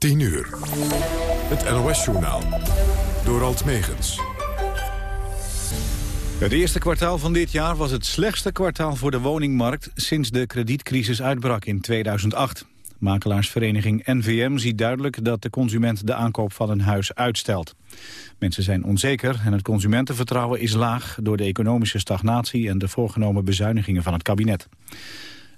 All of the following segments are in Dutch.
10 uur. Het NOS-journaal. Door Alt Megens. Het eerste kwartaal van dit jaar was het slechtste kwartaal voor de woningmarkt... sinds de kredietcrisis uitbrak in 2008. Makelaarsvereniging NVM ziet duidelijk dat de consument de aankoop van een huis uitstelt. Mensen zijn onzeker en het consumentenvertrouwen is laag... door de economische stagnatie en de voorgenomen bezuinigingen van het kabinet.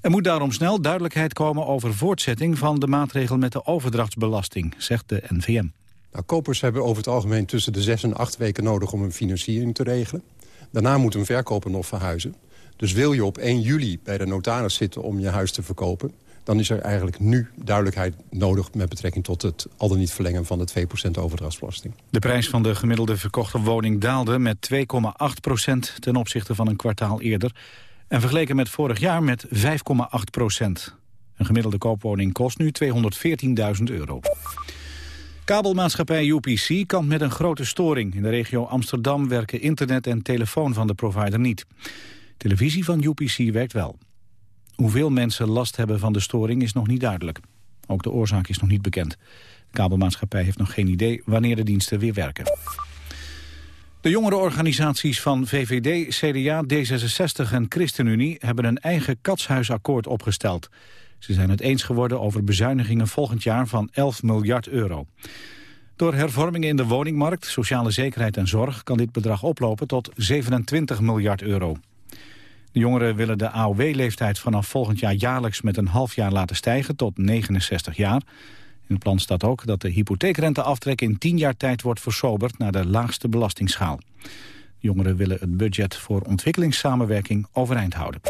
Er moet daarom snel duidelijkheid komen over voortzetting van de maatregel met de overdrachtsbelasting, zegt de NVM. Nou, kopers hebben over het algemeen tussen de zes en acht weken nodig om een financiering te regelen. Daarna moet een verkoper nog verhuizen. Dus wil je op 1 juli bij de notaris zitten om je huis te verkopen... dan is er eigenlijk nu duidelijkheid nodig met betrekking tot het al dan niet verlengen van de 2% overdrachtsbelasting. De prijs van de gemiddelde verkochte woning daalde met 2,8% ten opzichte van een kwartaal eerder. En vergeleken met vorig jaar met 5,8 procent. Een gemiddelde koopwoning kost nu 214.000 euro. Kabelmaatschappij UPC kampt met een grote storing. In de regio Amsterdam werken internet en telefoon van de provider niet. Televisie van UPC werkt wel. Hoeveel mensen last hebben van de storing is nog niet duidelijk. Ook de oorzaak is nog niet bekend. De kabelmaatschappij heeft nog geen idee wanneer de diensten weer werken. De jongerenorganisaties van VVD, CDA, D66 en ChristenUnie hebben een eigen katshuisakkoord opgesteld. Ze zijn het eens geworden over bezuinigingen volgend jaar van 11 miljard euro. Door hervormingen in de woningmarkt, sociale zekerheid en zorg... kan dit bedrag oplopen tot 27 miljard euro. De jongeren willen de AOW-leeftijd vanaf volgend jaar jaarlijks... met een half jaar laten stijgen tot 69 jaar. In het plan staat ook dat de hypotheekrenteaftrek in 10 jaar tijd wordt versoberd... naar de laagste belastingsschaal. Jongeren willen het budget voor ontwikkelingssamenwerking overeind houden.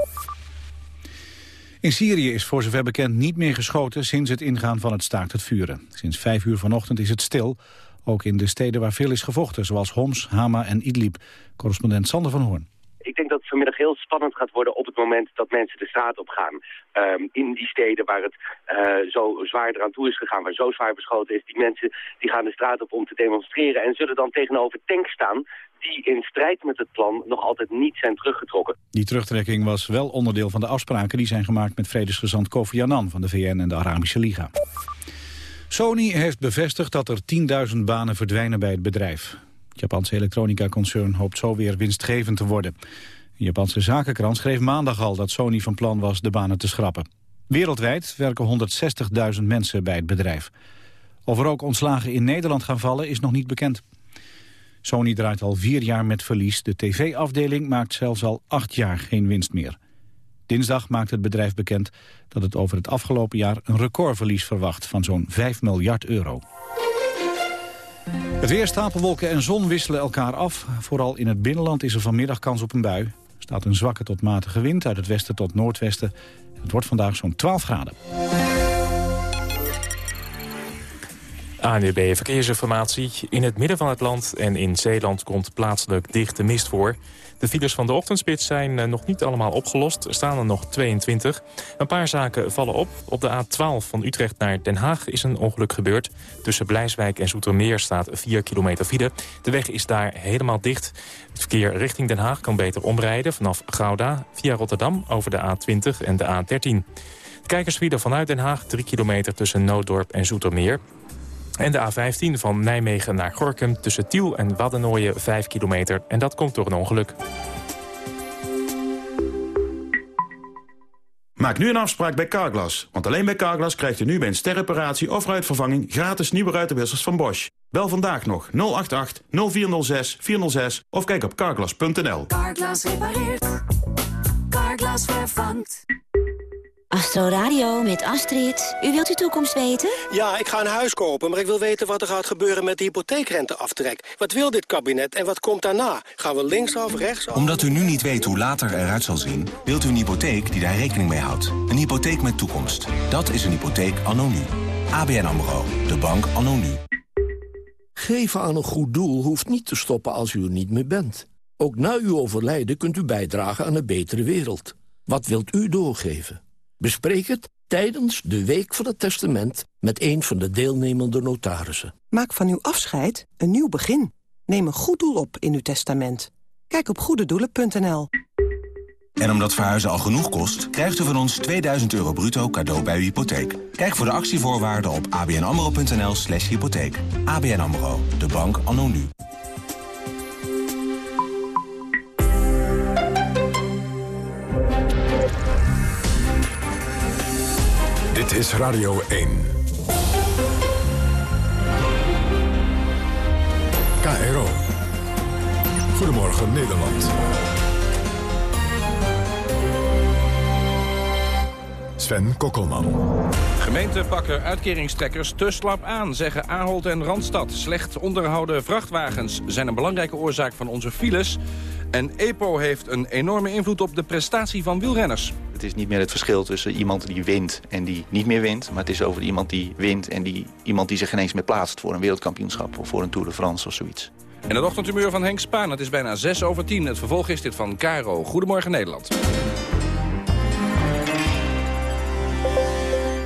In Syrië is voor zover bekend niet meer geschoten sinds het ingaan van het staakt het vuren. Sinds vijf uur vanochtend is het stil, ook in de steden waar veel is gevochten, zoals Homs, Hama en Idlib. Correspondent Sander van Hoorn. Ik denk dat het vanmiddag heel spannend gaat worden op het moment dat mensen de straat op gaan. Ehm, in die steden waar het uh, zo zwaar eraan toe is gegaan, waar zo zwaar beschoten is. Die mensen die gaan de straat op om te demonstreren en zullen dan tegenover tanks staan die in strijd met het plan nog altijd niet zijn teruggetrokken. Die terugtrekking was wel onderdeel van de afspraken die zijn gemaakt met vredesgezant Kofi Annan van de VN en de Arabische Liga. Sony heeft bevestigd dat er 10.000 banen verdwijnen bij het bedrijf. Het Japanse elektronica-concern hoopt zo weer winstgevend te worden. De Japanse zakenkrant schreef maandag al dat Sony van plan was de banen te schrappen. Wereldwijd werken 160.000 mensen bij het bedrijf. Of er ook ontslagen in Nederland gaan vallen is nog niet bekend. Sony draait al vier jaar met verlies. De tv-afdeling maakt zelfs al acht jaar geen winst meer. Dinsdag maakt het bedrijf bekend dat het over het afgelopen jaar een recordverlies verwacht van zo'n 5 miljard euro. Het weer, stapelwolken en zon wisselen elkaar af. Vooral in het binnenland is er vanmiddag kans op een bui. Er staat een zwakke tot matige wind uit het westen tot noordwesten. Het wordt vandaag zo'n 12 graden. ANUB Verkeersinformatie. In het midden van het land en in Zeeland komt plaatselijk dichte mist voor. De files van de ochtendspits zijn eh, nog niet allemaal opgelost. Er staan er nog 22. Een paar zaken vallen op. Op de A12 van Utrecht naar Den Haag is een ongeluk gebeurd. Tussen Blijswijk en Zoetermeer staat 4 kilometer file. De weg is daar helemaal dicht. Het verkeer richting Den Haag kan beter omrijden vanaf Gouda... via Rotterdam over de A20 en de A13. Kijkersfile vanuit Den Haag 3 kilometer tussen Nooddorp en Zoetermeer. En de A15 van Nijmegen naar Gorkum tussen Tiel en Waddenooien 5 kilometer. En dat komt door een ongeluk. Maak nu een afspraak bij Carglass. Want alleen bij Carglass krijgt u nu bij een sterreparatie of ruitvervanging... gratis nieuwe ruitenwissers van Bosch. Bel vandaag nog 088 0406 406 of kijk op carglass.nl. Carglass repareert. Carglass vervangt. Astro Radio met Astrid. U wilt uw toekomst weten? Ja, ik ga een huis kopen, maar ik wil weten wat er gaat gebeuren met de hypotheekrenteaftrek. Wat wil dit kabinet en wat komt daarna? Gaan we linksaf, rechtsaf? Omdat u nu niet weet hoe later eruit zal zien... wilt u een hypotheek die daar rekening mee houdt. Een hypotheek met toekomst. Dat is een hypotheek anno nu. ABN AMRO. De bank anno nu. Geven aan een goed doel hoeft niet te stoppen als u er niet meer bent. Ook na uw overlijden kunt u bijdragen aan een betere wereld. Wat wilt u doorgeven? Bespreek het tijdens de Week van het Testament met een van de deelnemende notarissen. Maak van uw afscheid een nieuw begin. Neem een goed doel op in uw testament. Kijk op goededoelen.nl. En omdat verhuizen al genoeg kost, krijgt u van ons 2000 euro bruto cadeau bij uw hypotheek. Kijk voor de actievoorwaarden op abnamro.nl slash hypotheek. ABN AMRO, de bank anno nu. Dit is Radio 1. KRO. Goedemorgen Nederland. Sven Kokkelman. Gemeenten pakken uitkeringstrekkers te slap aan, zeggen Ahold en Randstad. Slecht onderhouden vrachtwagens zijn een belangrijke oorzaak van onze files. En EPO heeft een enorme invloed op de prestatie van wielrenners. Het is niet meer het verschil tussen iemand die wint en die niet meer wint. Maar het is over iemand die wint en die, iemand die zich geen eens meer plaatst... voor een wereldkampioenschap of voor een Tour de France of zoiets. En het ochtendhumeur van Henk Spaan, het is bijna 6 over 10. Het vervolg is dit van Caro. Goedemorgen Nederland.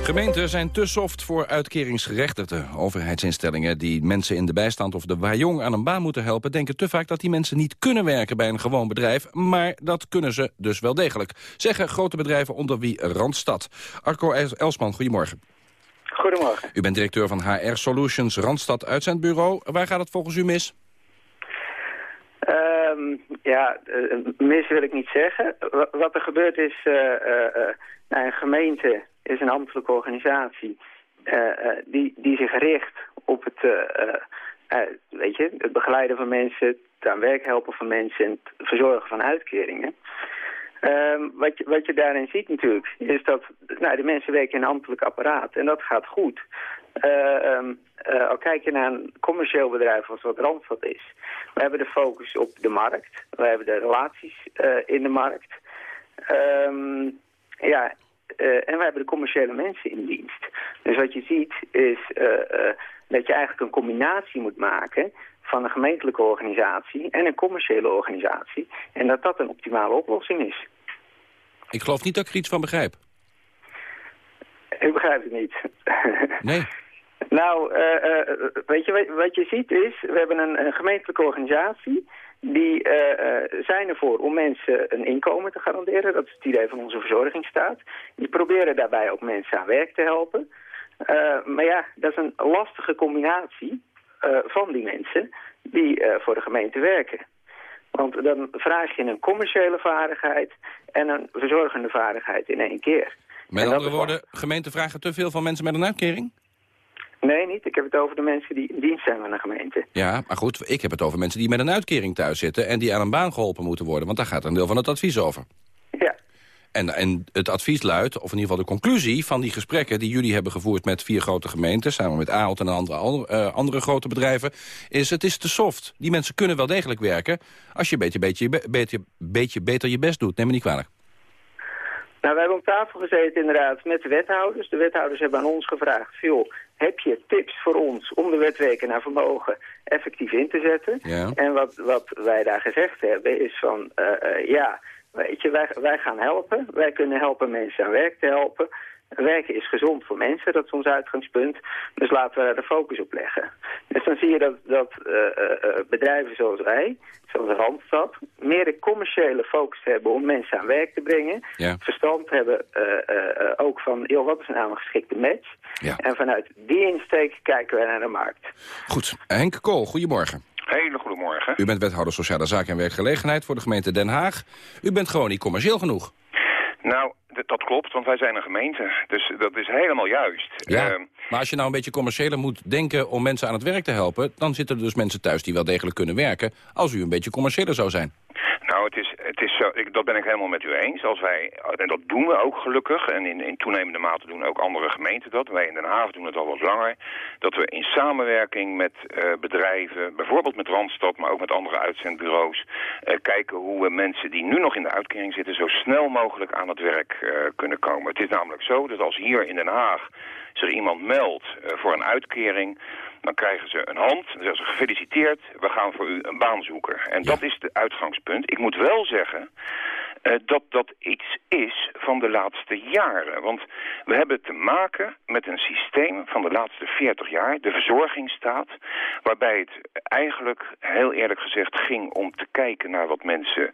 Gemeenten zijn te soft voor uitkeringsgerechtigden. Overheidsinstellingen die mensen in de bijstand of de wajong aan een baan moeten helpen... denken te vaak dat die mensen niet kunnen werken bij een gewoon bedrijf. Maar dat kunnen ze dus wel degelijk. Zeggen grote bedrijven onder wie Randstad. Arco Elsman, goedemorgen. Goedemorgen. U bent directeur van HR Solutions Randstad Uitzendbureau. Waar gaat het volgens u mis? Um, ja, uh, mis wil ik niet zeggen. Wat er gebeurt is, uh, uh, een gemeente is een ambtelijke organisatie die, die zich richt op het, weet je, het begeleiden van mensen, het aan werk helpen van mensen en het verzorgen van uitkeringen. Um, wat, je, wat je daarin ziet natuurlijk, is dat nou, de mensen werken in een ambtelijk apparaat en dat gaat goed. Uh, al kijk je naar een commercieel bedrijf als wat Randstad is. We hebben de focus op de markt. We hebben de relaties in de markt. Um, ja, en we hebben de commerciële mensen in dienst. Dus wat je ziet is dat je eigenlijk een combinatie moet maken van een gemeentelijke organisatie en een commerciële organisatie. En dat dat een optimale oplossing is. Ik geloof niet dat ik er iets van begrijp. Ik begrijp het niet. Nee. nou, uh, uh, weet je wat je ziet is, we hebben een, een gemeentelijke organisatie... die uh, zijn ervoor om mensen een inkomen te garanderen. Dat is het idee van onze verzorgingsstaat. Die proberen daarbij ook mensen aan werk te helpen. maar ja, dat is een lastige combinatie van die mensen die voor de gemeente werken. Want dan vraag je een commerciële vaardigheid en een verzorgende vaardigheid in één keer. Met andere woorden, gemeenten vragen te veel van mensen met een uitkering? Nee, niet. Ik heb het over de mensen die in dienst zijn van een gemeente. Ja, maar goed, ik heb het over mensen die met een uitkering thuis zitten... en die aan een baan geholpen moeten worden, want daar gaat een deel van het advies over. Ja. En, en het advies luidt, of in ieder geval de conclusie van die gesprekken... die jullie hebben gevoerd met vier grote gemeenten... samen met Aalt en andere, uh, andere grote bedrijven... is het is te soft. Die mensen kunnen wel degelijk werken... als je een beetje, beetje, beetje, beetje beter je best doet. Neem me niet kwalijk. Nou, we hebben op tafel gezeten inderdaad met de wethouders. De wethouders hebben aan ons gevraagd... Veel, heb je tips voor ons om de wetweken naar vermogen effectief in te zetten? Ja. En wat, wat wij daar gezegd hebben is van... Uh, uh, ja, weet je, wij, wij gaan helpen. Wij kunnen helpen mensen aan werk te helpen. Werken is gezond voor mensen, dat is ons uitgangspunt. Dus laten we daar de focus op leggen. Dus dan zie je dat, dat uh, uh, bedrijven zoals wij, zoals Randstad... meer de commerciële focus hebben om mensen aan werk te brengen. Ja. Verstand hebben uh, ook van, joh, wat is nou een geschikte match? Ja. En vanuit die insteek kijken we naar de markt. Goed. Henk Kool, goedemorgen. Hele goedemorgen. U bent wethouder Sociale Zaken en Werkgelegenheid voor de gemeente Den Haag. U bent gewoon niet commercieel genoeg. Nou, dat klopt, want wij zijn een gemeente. Dus dat is helemaal juist. Ja, uh, maar als je nou een beetje commerciëler moet denken om mensen aan het werk te helpen... dan zitten er dus mensen thuis die wel degelijk kunnen werken... als u een beetje commerciëler zou zijn. Nou, het is, het is zo, ik, dat ben ik helemaal met u eens. Als wij, en dat doen we ook gelukkig, en in, in toenemende mate doen ook andere gemeenten dat. Wij in Den Haag doen het al wat langer. Dat we in samenwerking met uh, bedrijven, bijvoorbeeld met Randstad, maar ook met andere uitzendbureaus, uh, kijken hoe we mensen die nu nog in de uitkering zitten, zo snel mogelijk aan het werk uh, kunnen komen. Het is namelijk zo dat als hier in Den Haag zich iemand meldt voor een uitkering, dan krijgen ze een hand. Dan zeggen ze gefeliciteerd, we gaan voor u een baan zoeken. En Ja. dat is de uitgangspunt. Ik moet wel zeggen dat dat iets is van de laatste jaren. Want we hebben te maken met een systeem van de laatste 40 jaar, de verzorgingsstaat, waarbij het eigenlijk, heel eerlijk gezegd, ging om te kijken naar wat mensen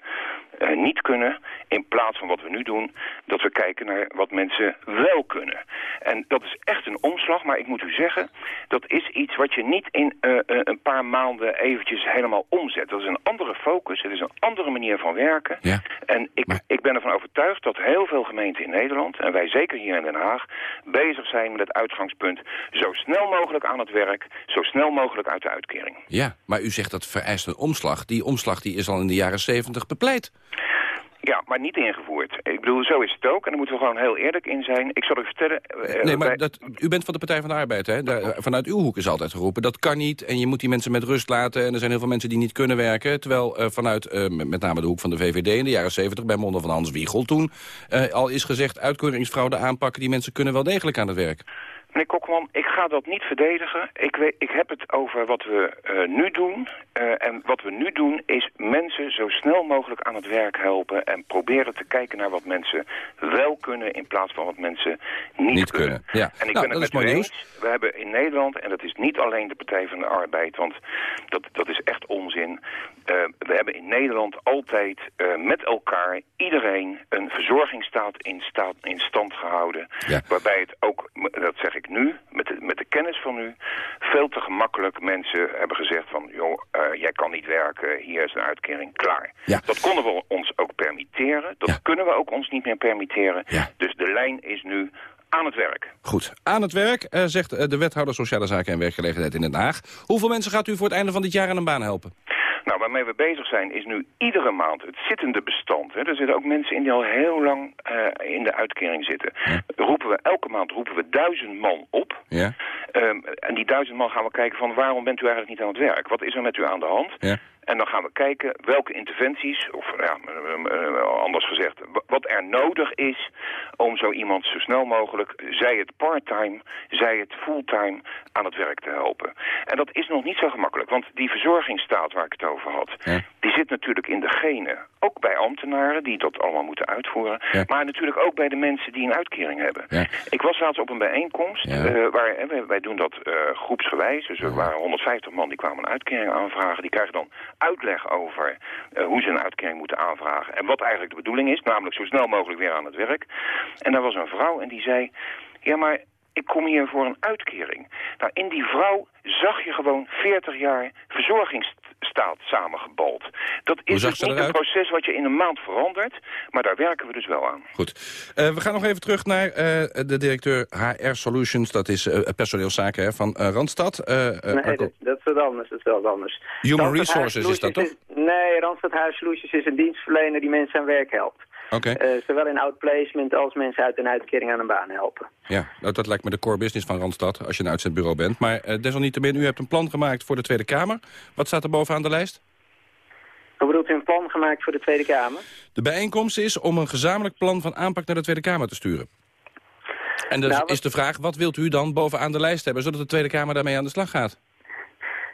eh, niet kunnen, in plaats van wat we nu doen, dat we kijken naar wat mensen wel kunnen. En dat is echt een omslag, maar ik moet u zeggen, dat is iets wat je niet in uh, een paar maanden eventjes helemaal omzet. Dat is een andere focus, het is een andere manier van werken. Ja. En ik, ik ben ervan overtuigd dat heel veel gemeenten in Nederland, en wij zeker hier in Den Haag, bezig zijn met het uitgangspunt zo snel mogelijk aan het werk, zo snel mogelijk uit de uitkering. Ja, maar u zegt dat vereist een omslag. Die omslag die is al in de jaren 70 bepleit. Ja, maar niet ingevoerd. Ik bedoel, zo is het ook. En daar moeten we gewoon heel eerlijk in zijn. Ik zal u vertellen... Uh, nee, maar dat, u bent van de Partij van de Arbeid, hè? Daar, vanuit uw hoek is altijd geroepen. Dat kan niet en je moet die mensen met rust laten. En er zijn heel veel mensen die niet kunnen werken. Terwijl uh, vanuit uh, met name de hoek van de VVD in de jaren 70... bij monden van Hans Wiegel toen... al is gezegd, uitkeringsfraude aanpakken... die mensen kunnen wel degelijk aan het werk. Meneer Kokman, ik ga dat niet verdedigen. Ik, weet, ik heb het over wat we uh, nu doen. Uh, en wat we nu doen is mensen zo snel mogelijk aan het werk helpen... en proberen te kijken naar wat mensen wel kunnen... in plaats van wat mensen niet, niet kunnen. Ja. En ik nou, ben het met u eens. We hebben in Nederland, en dat is niet alleen de Partij van de Arbeid... want dat, dat is echt onzin. Uh, we hebben in Nederland altijd met elkaar... iedereen een verzorgingsstaat in, staat, in stand gehouden... Ja. waarbij het ook, dat zeg ik nu, met de, met de kennis van nu, veel te gemakkelijk mensen hebben gezegd van, joh, uh, jij kan niet werken, hier is een uitkering, klaar. Ja. Dat konden we ons ook permitteren, dat Ja. kunnen we ook ons niet meer permitteren. Ja. Dus de lijn is nu aan het werk. Goed, aan het werk, eh, zegt eh, de wethouder Sociale Zaken en Werkgelegenheid in Den Haag. Hoeveel mensen gaat u voor het einde van dit jaar aan een baan helpen? Nou, waarmee we bezig zijn is nu iedere maand het zittende bestand. Hè. Er zitten ook mensen in die al heel lang eh, in de uitkering zitten. Roepen we, elke maand roepen we duizend man op. Ja? Ehm, en die duizend man gaan we kijken van waarom bent u eigenlijk niet aan het werk? Wat is er met u aan de hand? Ja. En dan gaan we kijken welke interventies, of ja, eh, eh, anders gezegd, wa- wat er nodig is om zo iemand zo snel mogelijk, zij het part-time, zij het fulltime, aan het werk te helpen. En dat is nog niet zo gemakkelijk, want die verzorgingsstaat waar ik het over had, die zit natuurlijk in de genen. Ook bij ambtenaren die dat allemaal moeten uitvoeren, Ja. maar natuurlijk ook bij de mensen die een uitkering hebben. Ja. Ik was laatst op een bijeenkomst, Ja. eh, waar, hè, wij, wij doen dat eh, groepsgewijs, dus er waren 150 man die kwamen een uitkering aanvragen, die krijgen dan uitleg over eh, hoe ze een uitkering moeten aanvragen en wat eigenlijk de bedoeling is, namelijk zo snel mogelijk weer aan het werk. En daar was een vrouw en die zei, ja maar ik kom hier voor een uitkering. Nou, in die vrouw zag je gewoon 40 jaar verzorgingsstaat samengebald. Dat is dus niet een proces wat je in een maand verandert, maar daar werken we dus wel aan. Goed. Eh, we gaan nog even terug naar eh, de directeur HR Solutions. Dat is eh, personeelszaken hè, van Randstad. Eh, eh, Nee, dat, dat is wat anders. Dat is wel wat anders. Human Randstad Resources is dat, is- nee, Randstad Huis Solutions is een dienstverlener die mensen aan werk helpt. Eh, zowel in outplacement als mensen uit een uitkering aan een baan helpen. ja, dat lijkt me de core business van Randstad, als je een uitzendbureau bent. Maar eh, desalniettemin, u hebt een plan gemaakt voor de Tweede Kamer. Wat staat er bovenaan de lijst? Hoe bedoelt u een plan gemaakt voor de Tweede Kamer? De bijeenkomst is om een gezamenlijk plan van aanpak naar de Tweede Kamer te sturen. En dus Nou, wat- is de vraag, wat wilt u dan bovenaan de lijst hebben... zodat de Tweede Kamer daarmee aan de slag gaat?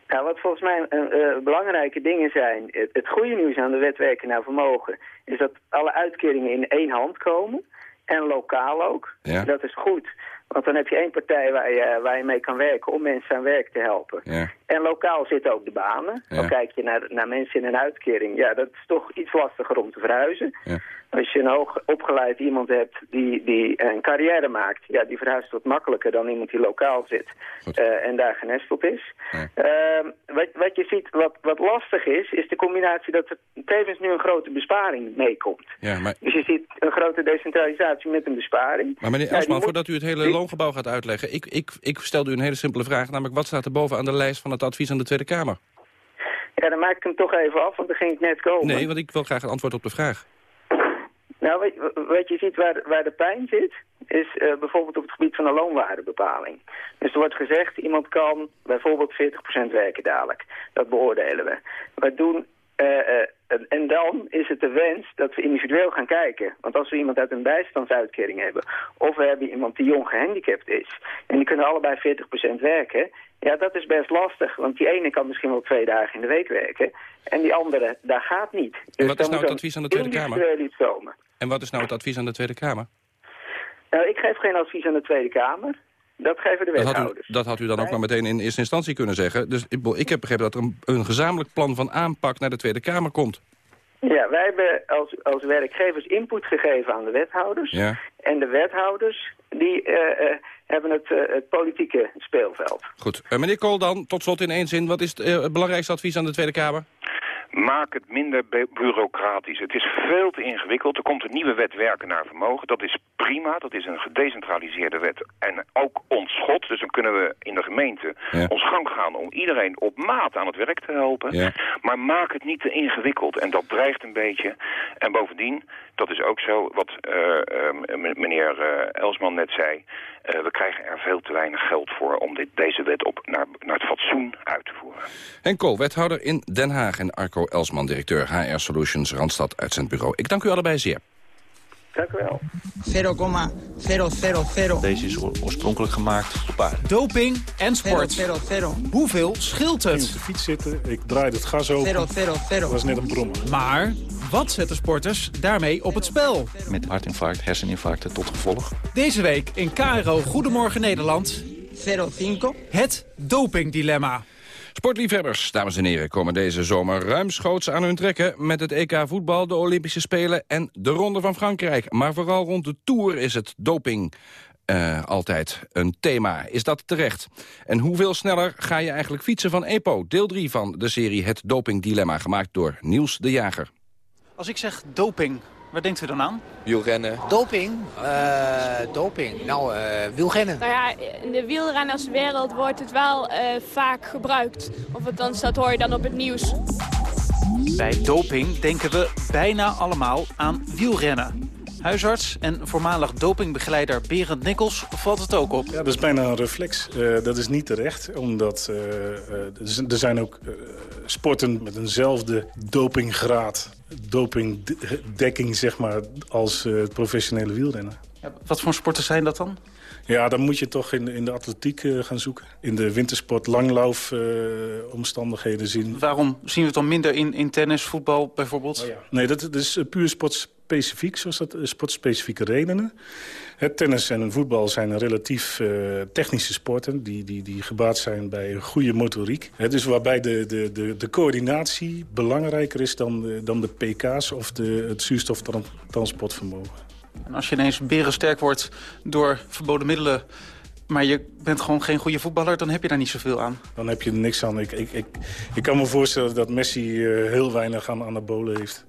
Nou, wat volgens mij eh, belangrijke dingen zijn... Het, het goede nieuws aan de wet werken naar vermogen... is dat alle uitkeringen in één hand komen. En lokaal ook. Ja. Dat is goed. Want dan heb je één partij waar je, waar je mee kan werken om mensen aan werk te helpen. Ja. En lokaal zitten ook de banen. Ja. Dan kijk je naar, naar mensen in een uitkering. Ja, dat is toch iets lastiger om te verhuizen. Ja. Als je een hoog opgeleid iemand hebt die, die een carrière maakt... ja, die verhuist wat makkelijker dan iemand die lokaal zit eh, en daar genesteld is. Ehm, wat, wat je ziet, wat, wat lastig is, is de combinatie dat er tevens nu een grote besparing meekomt. Ja, maar, Dus je ziet een grote decentralisatie met een besparing. maar meneer Ja, Elsman, moet- voordat u het hele loongebouw gaat uitleggen... Ik, ik, ik stelde u een hele simpele vraag, namelijk... wat staat er bovenaan de lijst van het advies aan de Tweede Kamer? Ja, dan maak ik hem toch even af, want dan ging ik net komen. Nee, want ik wil graag een antwoord op de vraag. Nou, wat, wat je ziet waar, waar de pijn zit, is eh, bijvoorbeeld op het gebied van de loonwaardebepaling. Dus er wordt gezegd, iemand kan bijvoorbeeld 40% werken dadelijk. Dat beoordelen we. We doen eh, eh, en, en dan is het de wens dat we individueel gaan kijken. Want als we iemand uit een bijstandsuitkering hebben... of we hebben iemand die jong gehandicapt is... en die kunnen allebei 40% werken... ja, dat is best lastig. Want die ene kan misschien wel twee dagen in de week werken... en die andere, daar gaat niet. Dus en wat is nou het advies aan de Tweede Kamer? individueel iets komen. En wat is nou het advies aan de Tweede Kamer? Nou, ik geef geen advies aan de Tweede Kamer. Dat geven de Dat had, u, wethouders. dat had u dan ook maar meteen in eerste instantie kunnen zeggen. Dus ik, ik heb begrepen dat er een, een gezamenlijk plan van aanpak naar de Tweede Kamer komt. Ja, wij hebben als, als werkgevers input gegeven aan de wethouders. Ja. En de wethouders, die eh, eh, hebben het, eh, het politieke speelveld. Goed. Meneer Kool dan, tot slot in één zin. Wat is het, het belangrijkste advies aan de Tweede Kamer? Maak het minder bu- bureaucratisch. Het is veel te ingewikkeld. Er komt een nieuwe wet werken naar vermogen. Dat is prima. Dat is een gedecentraliseerde wet. En ook ontschot. Dus dan kunnen we in de gemeente Ja. ons gang gaan om iedereen op maat aan het werk te helpen. Ja. Maar maak het niet te ingewikkeld. En dat dreigt een beetje. En bovendien, dat is ook zo wat eh, eh, meneer eh, Elsman net zei. Eh, we krijgen er veel te weinig geld voor om dit, deze wet op naar, naar het fatsoen uit te voeren. Henk Kool, wethouder in Den Haag. En Arco Elsman, directeur HR Solutions Randstad Uitzendbureau. Ik dank u allebei zeer. Dank u wel. 0,000. Deze is oor- oorspronkelijk gemaakt voor paarden. Doping en sport. 000. Hoeveel scheelt Ik ging op het? de fiets zitten, ik draaide het gas open. 000. Dat was net een brommer. Maar wat zetten sporters daarmee op het spel? Met hartinfarct, herseninfarcten tot gevolg. Deze week in KRO Goedemorgen Nederland 05. het dopingdilemma. Sportliefhebbers, dames en heren, komen deze zomer ruimschoots aan hun trekken... met het EK voetbal, de Olympische Spelen en de Ronde van Frankrijk. Maar vooral rond de Tour is het doping eh, altijd een thema. Is dat terecht? En hoeveel sneller ga je eigenlijk fietsen van EPO? Deel 3 van de serie Het Dopingdilemma, gemaakt door Niels de Jager. Als ik zeg doping, waar denkt u dan aan? Wielrennen. Doping? Eh, doping? Nou, eh wielrennen. Nou ja, in de wielrennerswereld wordt het wel eh, vaak gebruikt. Of althans, dat hoor je dan op het nieuws. Bij doping denken we bijna allemaal aan wielrennen. Huisarts en voormalig dopingbegeleider Berend Nikkels valt het ook op. Ja, dat is bijna een reflex. Eh, dat is niet terecht, omdat er zijn ook sporten met eenzelfde dopinggraad, dopingdekking zeg maar, als eh, het professionele wielrennen. Wat voor sporten zijn dat dan? Ja, dan moet je toch in, in de atletiek eh, gaan zoeken. In de wintersport langlaufomstandigheden omstandigheden zien. Waarom zien we het dan minder in, in tennis, voetbal bijvoorbeeld? Nee, dat, dat is eh, puur sportspecifiek, zoals dat eh, sportspecifieke redenen. Het tennis en voetbal zijn relatief eh, technische sporten... Die, die, die gebaat zijn bij een goede motoriek. Het is waarbij de, de, de, de coördinatie belangrijker is dan de, dan de pk's... of de, het zuurstoftransportvermogen. En als je ineens berensterk wordt door verboden middelen... maar je bent gewoon geen goede voetballer, dan heb je daar niet zoveel aan. Dan heb je er niks aan. Ik, ik, ik, ik kan me voorstellen dat Messi eh, heel weinig aan anabolen heeft.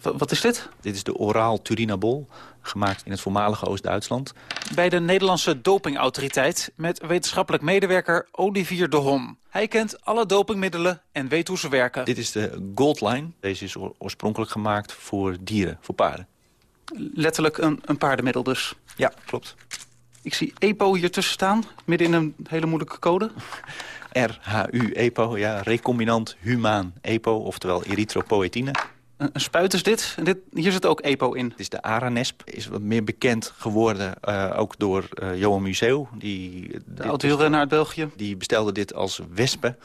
Wat is dit? Dit is de oraal Turinabol, gemaakt in het voormalige Oost-Duitsland. Bij de Nederlandse dopingautoriteit met wetenschappelijk medewerker Olivier de Hom. Hij kent alle dopingmiddelen en weet hoe ze werken. Dit is de Goldline. Deze is oor- oorspronkelijk gemaakt voor dieren, voor paarden. Letterlijk een, een paardenmiddel dus. Ja, klopt. Ik zie EPO hier tussen staan, midden in een hele moeilijke code. RHU, EPO, ja, recombinant humaan EPO, oftewel erythropoëtine. Een, een spuit is dit. Hier zit ook EPO in. Het is de Aranesp, is wat meer bekend geworden, eh, ook door eh, Johan Museo. Die, De oud-wielrenner uit België. Die bestelde dit als wespen.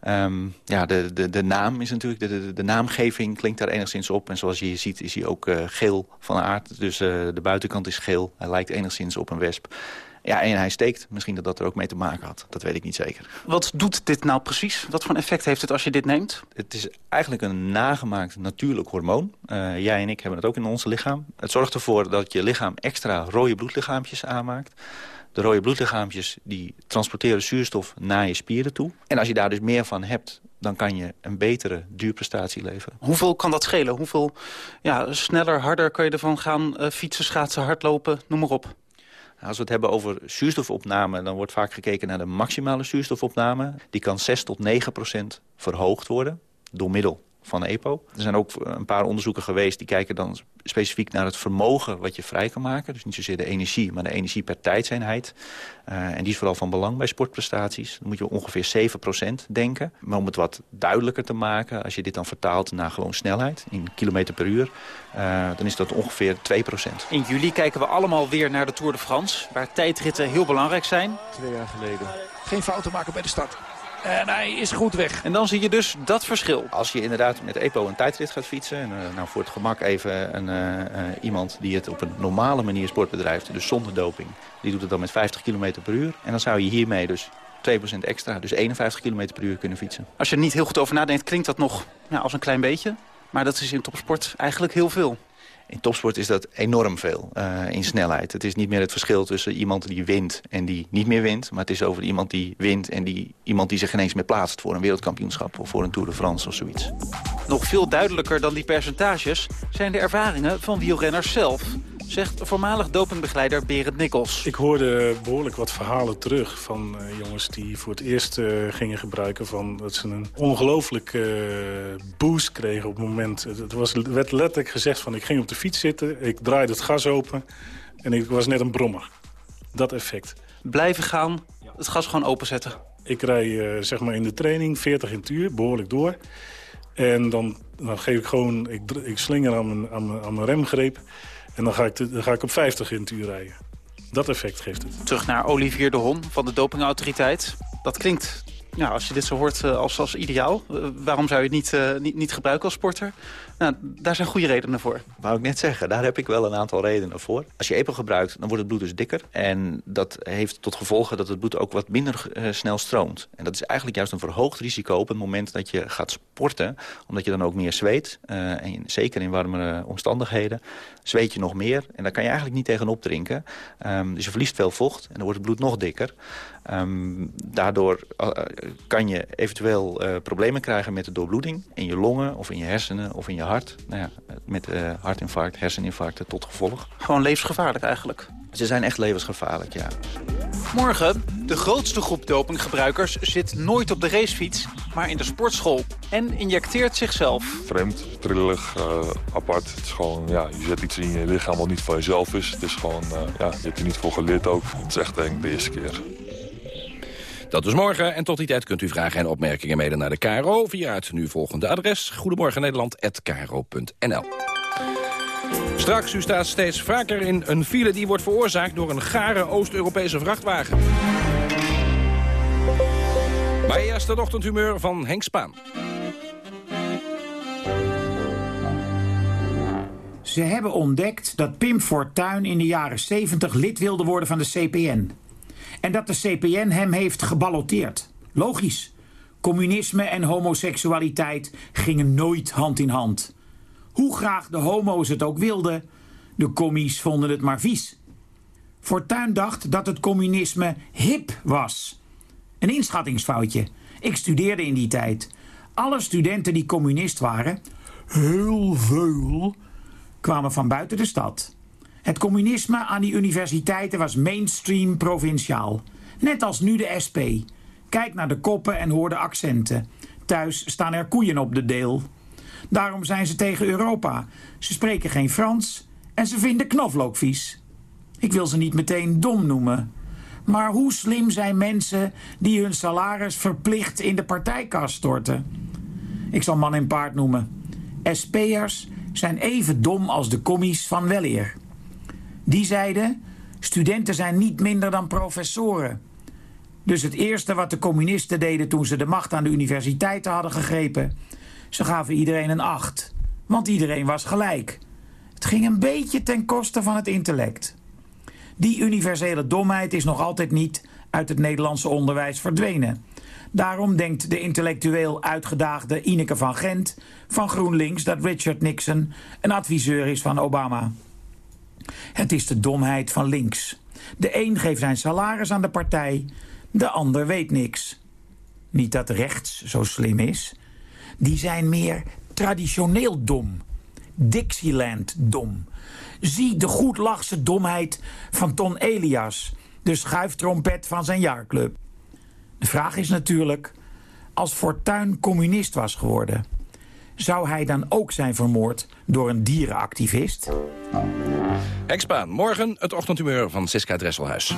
Ehm, ja, de, de, de naam is natuurlijk, de, de, de naamgeving klinkt daar enigszins op. En zoals je hier ziet is hij ook eh, geel van aard. Dus de buitenkant is geel. Hij lijkt enigszins op een wesp. Ja, en hij steekt. Misschien dat dat er ook mee te maken had. Dat weet ik niet zeker. Wat doet dit nou precies? Wat voor een effect heeft het als je dit neemt? Het is eigenlijk een nagemaakt natuurlijk hormoon. Eh, jij en ik hebben het ook in ons lichaam. Het zorgt ervoor dat je lichaam extra rode bloedlichaampjes aanmaakt. De rode bloedlichaampjes die transporteren zuurstof naar je spieren toe. En als je daar dus meer van hebt, dan kan je een betere duurprestatie leveren. Hoeveel kan dat schelen? Hoeveel ja, sneller, harder kan je ervan gaan eh, fietsen, schaatsen, hardlopen, noem maar op? Als we het hebben over zuurstofopname, dan wordt vaak gekeken naar de maximale zuurstofopname. Die kan 6 tot 9 procent verhoogd worden door middel van EPO. Er zijn ook een paar onderzoeken geweest die kijken dan specifiek naar het vermogen wat je vrij kan maken. Dus niet zozeer de energie, maar de energie per tijdseenheid. Uh, en die is vooral van belang bij sportprestaties. Dan moet je ongeveer 7% denken. Maar om het wat duidelijker te maken, als je dit dan vertaalt naar gewoon snelheid in kilometer per uur, uh, dan is dat ongeveer 2%. In juli kijken we allemaal weer naar de Tour de France, waar tijdritten heel belangrijk zijn. Twee jaar geleden. Geen fouten maken bij de start. En hij is goed weg. En dan zie je dus dat verschil. Als je inderdaad met EPO een tijdrit gaat fietsen... en uh, nou voor het gemak even een, uh, uh, iemand die het op een normale manier sport bedrijft... dus zonder doping, die doet het dan met 50 km per uur. En dan zou je hiermee dus 2% extra, dus 51 km per uur kunnen fietsen. Als je er niet heel goed over nadenkt, klinkt dat nog ja, als een klein beetje. Maar dat is in topsport eigenlijk heel veel. In topsport is dat enorm veel uh, in snelheid. Het is niet meer het verschil tussen iemand die wint en die niet meer wint. Maar het is over iemand die wint en die, iemand die zich ineens meer plaatst... voor een wereldkampioenschap of voor een Tour de France of zoiets. Nog veel duidelijker dan die percentages zijn de ervaringen van wielrenners zelf zegt voormalig dopingbegeleider Berend Nikkels. Ik hoorde behoorlijk wat verhalen terug van uh, jongens die voor het eerst uh, gingen gebruiken... Van dat ze een ongelooflijke uh, boost kregen op het moment. Het was, werd letterlijk gezegd van ik ging op de fiets zitten, ik draaide het gas open... en ik was net een brommer. Dat effect. Blijven gaan, het gas gewoon openzetten. Ik rij zeg maar in de training 40 in het uur, behoorlijk door... En dan, dan geef ik gewoon, ik, ik slinger aan mijn, aan mijn, aan mijn remgreep... En dan ga, ik dan ga ik op 50 in het uur rijden. Dat effect geeft het. Terug naar Olivier de Hon van de dopingautoriteit. Dat klinkt, ja, als je dit zo hoort, als, als ideaal. Uh, waarom zou je het niet, uh, niet, niet gebruiken als sporter? Nou, daar zijn goede redenen voor. Wou ik net zeggen, daar heb ik wel een aantal redenen voor. Als je EPO gebruikt, dan wordt het bloed dus dikker. En dat heeft tot gevolg dat het bloed ook wat minder snel stroomt. En dat is eigenlijk juist een verhoogd risico op het moment dat je gaat sporten. Omdat je dan ook meer zweet. En zeker in warmere omstandigheden zweet je nog meer. En daar kan je eigenlijk niet tegen opdrinken. Um, dus je verliest veel vocht en dan wordt het bloed nog dikker. Um, daardoor kan je eventueel uh, problemen krijgen met de doorbloeding in je longen of in je hersenen of in je hart. Nou ja, met uh, hartinfarct, herseninfarcten tot gevolg. Gewoon levensgevaarlijk eigenlijk? Ze zijn echt levensgevaarlijk, ja. Morgen, de grootste groep dopinggebruikers zit nooit op de racefiets, maar in de sportschool. En injecteert zichzelf. Vreemd, trillig, uh, apart. Het is gewoon, ja, je zet iets in je lichaam wat niet van jezelf is. Het is gewoon, uh, ja, je hebt er niet voor geleerd ook. Het is echt denk ik de eerste keer. Dat dus morgen. En tot die tijd kunt u vragen en opmerkingen mede naar de KRO... via het nu volgende adres. Goedemorgen Nederland@kro.nl. Straks, u staat steeds vaker in een file die wordt veroorzaakt... door een gare Oost-Europese vrachtwagen. Maar eerst het ochtendhumeur van Henk Spaan. Ze hebben ontdekt dat Pim Fortuyn in de jaren 70 lid wilde worden van de CPN. En dat de CPN hem heeft geballoteerd. Logisch. Communisme en homoseksualiteit gingen nooit hand in hand. Hoe graag de homo's het ook wilden, de commies vonden het maar vies. Fortuyn dacht dat het communisme hip was. Een inschattingsfoutje. Ik studeerde in die tijd. Alle studenten die communist waren, heel veel, kwamen van buiten de stad. Het communisme aan die universiteiten was mainstream provinciaal. Net als nu de SP. Kijk naar de koppen en hoor de accenten. Thuis staan er koeien op de deel. Daarom zijn ze tegen Europa. Ze spreken geen Frans en ze vinden knoflook vies. Ik wil ze niet meteen dom noemen. Maar hoe slim zijn mensen die hun salaris verplicht in de partijkas storten? Ik zal man en paard noemen. SP'ers zijn even dom als de commies van weleer. Die zeiden, studenten zijn niet minder dan professoren. Dus het eerste wat de communisten deden toen ze de macht aan de universiteiten hadden gegrepen... ze gaven iedereen een acht, want iedereen was gelijk. Het ging een beetje ten koste van het intellect. Die universele domheid is nog altijd niet uit het Nederlandse onderwijs verdwenen. Daarom denkt de intellectueel uitgedaagde Ineke van Gent van GroenLinks... dat Richard Nixon een adviseur is van Obama. Het is de domheid van links. De een geeft zijn salaris aan de partij, de ander weet niks. Niet dat rechts zo slim is. Die zijn meer traditioneel dom. Dixieland dom. Zie de goedlachse domheid van Ton Elias, de schuiftrompet van zijn jaarclub. De vraag is natuurlijk, als Fortuyn communist was geworden... Zou hij dan ook zijn vermoord door een dierenactivist? Hekspaan, morgen het ochtendhumeur van Siska Dresselhuis.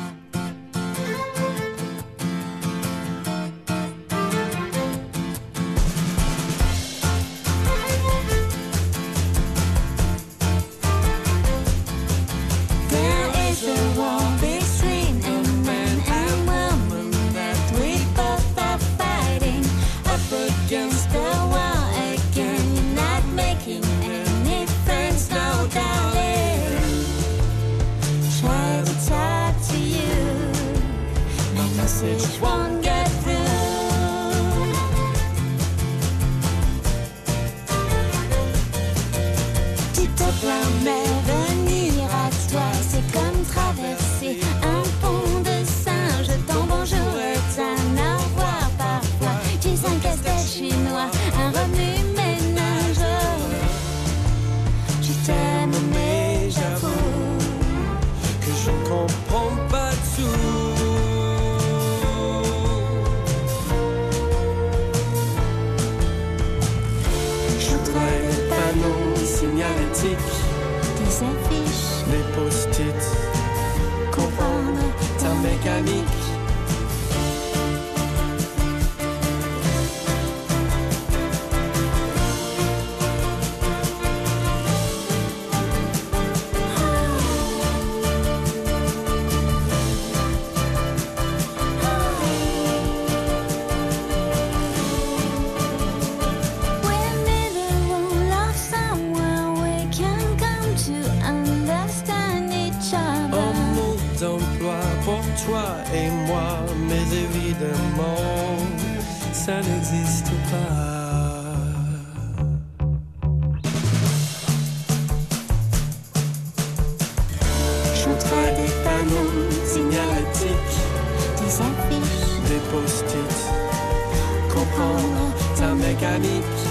Affiches, des post-it, comprendre ta mécanique.